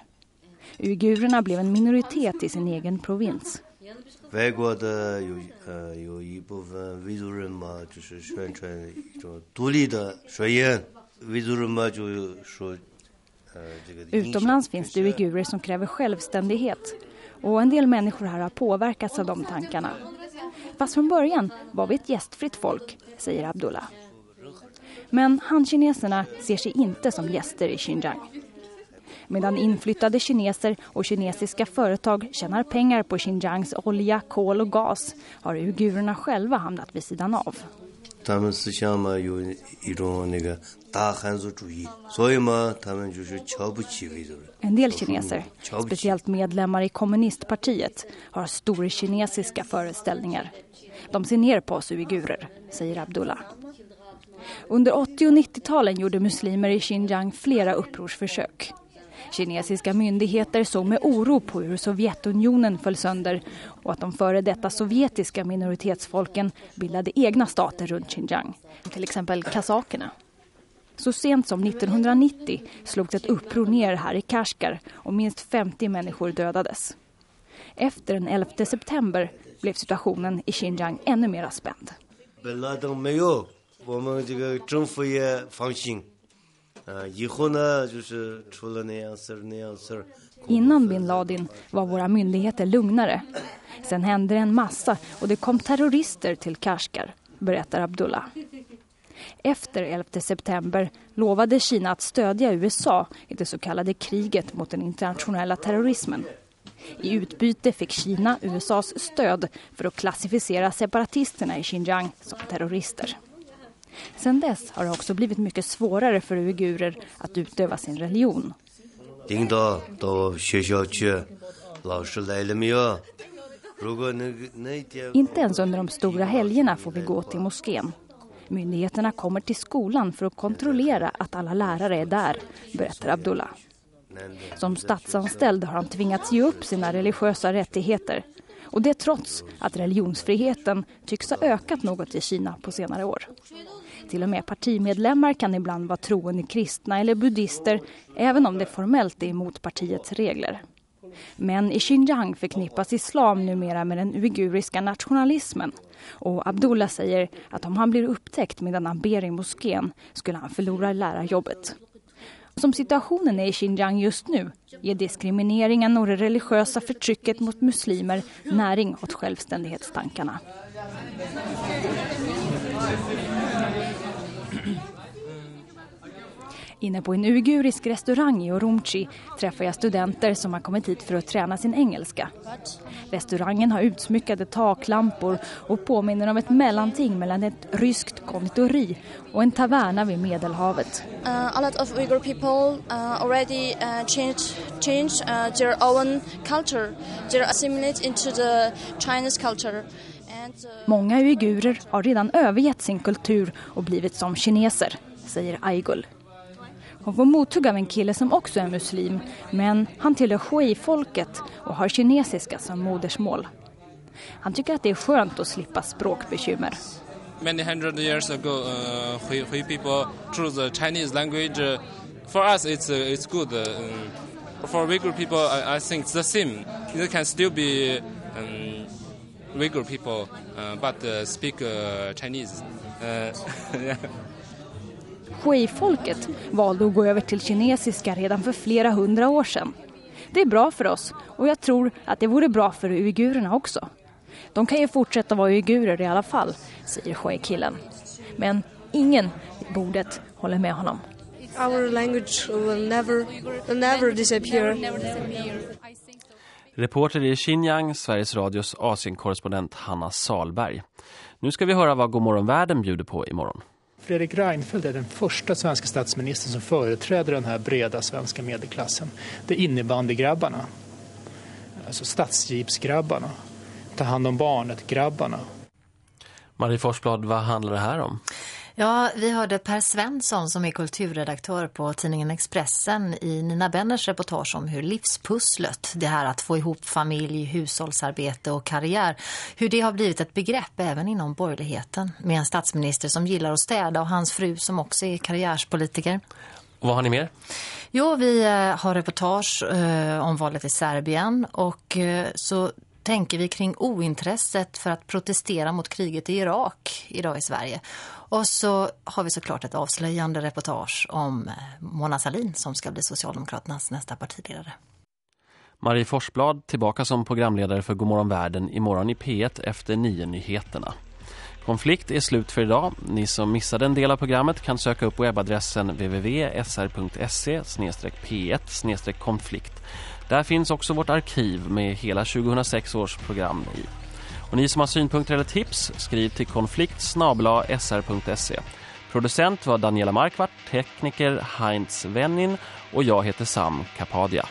Uigurerna blev en minoritet i sin egen provins. 外国的有呃有一部分维族人嘛，就是宣传一种独立的宣言。维族人嘛就说，呃这个 Utomlands finns det uigurer som kräver självständighet och en del människor här har påverkats av de tankarna. Fast från början var vi ett gästfritt folk, säger Abdullah. Men han-kineserna ser sig inte som gäster i Xinjiang. Medan inflyttade kineser och kinesiska företag tjänar pengar på Xinjiangs olja, kol och gas har uigurerna själva hamnat vid sidan av. 他们思想嘛有一种那个大汉族主义，所以嘛他们就是瞧不起维族人。 En del kineser, speciellt medlemmar i kommunistpartiet, har storkinesiska föreställningar. De ser ner på oss uigurer, säger Abdullah. Under 80- och 90-talen gjorde muslimer i Xinjiang flera upprorsförsök. Kinesiska myndigheter såg med oro på hur Sovjetunionen föll sönder och att de före detta sovjetiska minoritetsfolken bildade egna stater runt Xinjiang, till exempel kasakerna. Så sent som 1990 slogs ett uppror ner här i Kashgar och minst 50 människor dödades. Efter den 11 september blev situationen i Xinjiang ännu mer spänd. 本拉登没有，我们这个政府也放心。 Innan bin Laden var våra myndigheter lugnare. Sen hände det en massa och det kom terrorister till Kashgar, berättar Abdullah. Efter 11 september lovade Kina att stödja USA i det så kallade kriget mot den internationella terrorismen. I utbyte fick Kina USAs stöd för att klassificera separatisterna i Xinjiang som terrorister. Sedan dess har det också blivit mycket svårare för uigurer att utöva sin religion. Inte ens under de stora helgerna får vi gå till moskén. Myndigheterna kommer till skolan för att kontrollera att alla lärare är där, berättar Abdullah. Som statsanställd har han tvingats ge upp sina religiösa rättigheter. Och det trots att religionsfriheten tycks ha ökat något i Kina på senare år. Till och med partimedlemmar kan ibland vara troende kristna eller buddister även om det formellt är emot partiets regler. Men i Xinjiang förknippas islam numera med den uiguriska nationalismen. Och Abdullah säger att om han blir upptäckt medan han ber i moskén skulle han förlora lärarjobbet. Som situationen är i Xinjiang just nu ger diskrimineringen och det religiösa förtrycket mot muslimer näring åt självständighetstankarna. Inne på en uigurisk restaurang i Urumqi träffar jag studenter som har kommit hit för att träna sin engelska. Restaurangen har utsmyckade taklampor och påminner om ett mellanting mellan ett ryskt konditori och en taverna vid Medelhavet. Uh, a lot of Uyghur people uh, already uh, changed changed uh, their own culture. They assimilate into the Chinese culture. And, uh, Många uigurer har redan övergett sin kultur och blivit som kineser, säger Aigul. Hon får mothugg av en kille som också är muslim, men han tillhör Hui-folket och har kinesiska som modersmål. Han tycker att det är skönt att slippa språkbekymmer. many hundred years ago, uh, Hui, Hui people chose the Chinese language. Uh, for us, it's uh, it's good. Uh, uh for Uyghur people, I, I think it's the same. They can still be um, Uyghur people, uh, but uh, speak uh, Chinese. Uh, yeah. Hui-folket valde att gå över till kinesiska redan för flera hundra år sedan. Det är bra för oss och jag tror att det vore bra för uigurerna också. De kan ju fortsätta vara uigurer i alla fall, säger Hui-killen. Men ingen i bordet håller med honom. Our language will never, will never disappear. Reporter i Xinjiang, Sveriges Radios Asienkorrespondent Hanna Salberg. Nu ska vi höra vad Godmorgon Världen bjuder på imorgon. Fredrik Reinfeldt är den första svenska statsministern som företräder den här breda svenska medelklassen. Det är innebandygrabbarna. Alltså stadsjeepsgrabbarna. Ta hand om barnet-grabbarna. Marie Forsblad, vad handlar det här om? Ja, vi hörde Per Svensson som är kulturredaktör på tidningen Expressen i Nina Benners reportage om hur livspusslet, det här att få ihop familj, hushållsarbete och karriär, hur det har blivit ett begrepp även inom borgerligheten med en statsminister som gillar att städa och hans fru som också är karriärspolitiker. Och vad har ni mer? Jo, vi eh, har reportage eh, om valet i Serbien och eh, så tänker vi kring ointresset för att protestera mot kriget i Irak idag i Sverige. Och så har vi såklart ett avslöjande reportage om eh, Mona Sahlin som ska bli Socialdemokraternas nästa partiledare. Marie Forsblad tillbaka som programledare för Godmorgon Världen imorgon i P1 efter nio nyheterna. Konflikt är slut för idag. Ni som missade en del av programmet kan söka upp webbadressen www.sr.se-p1-konflikt. Där finns också vårt arkiv med hela 2006 års program i. Och ni som har synpunkter eller tips, skriv till konflikt sr.se. Producent var Daniela Markvart, tekniker Heinz Wennin och jag heter Sam Kapadia.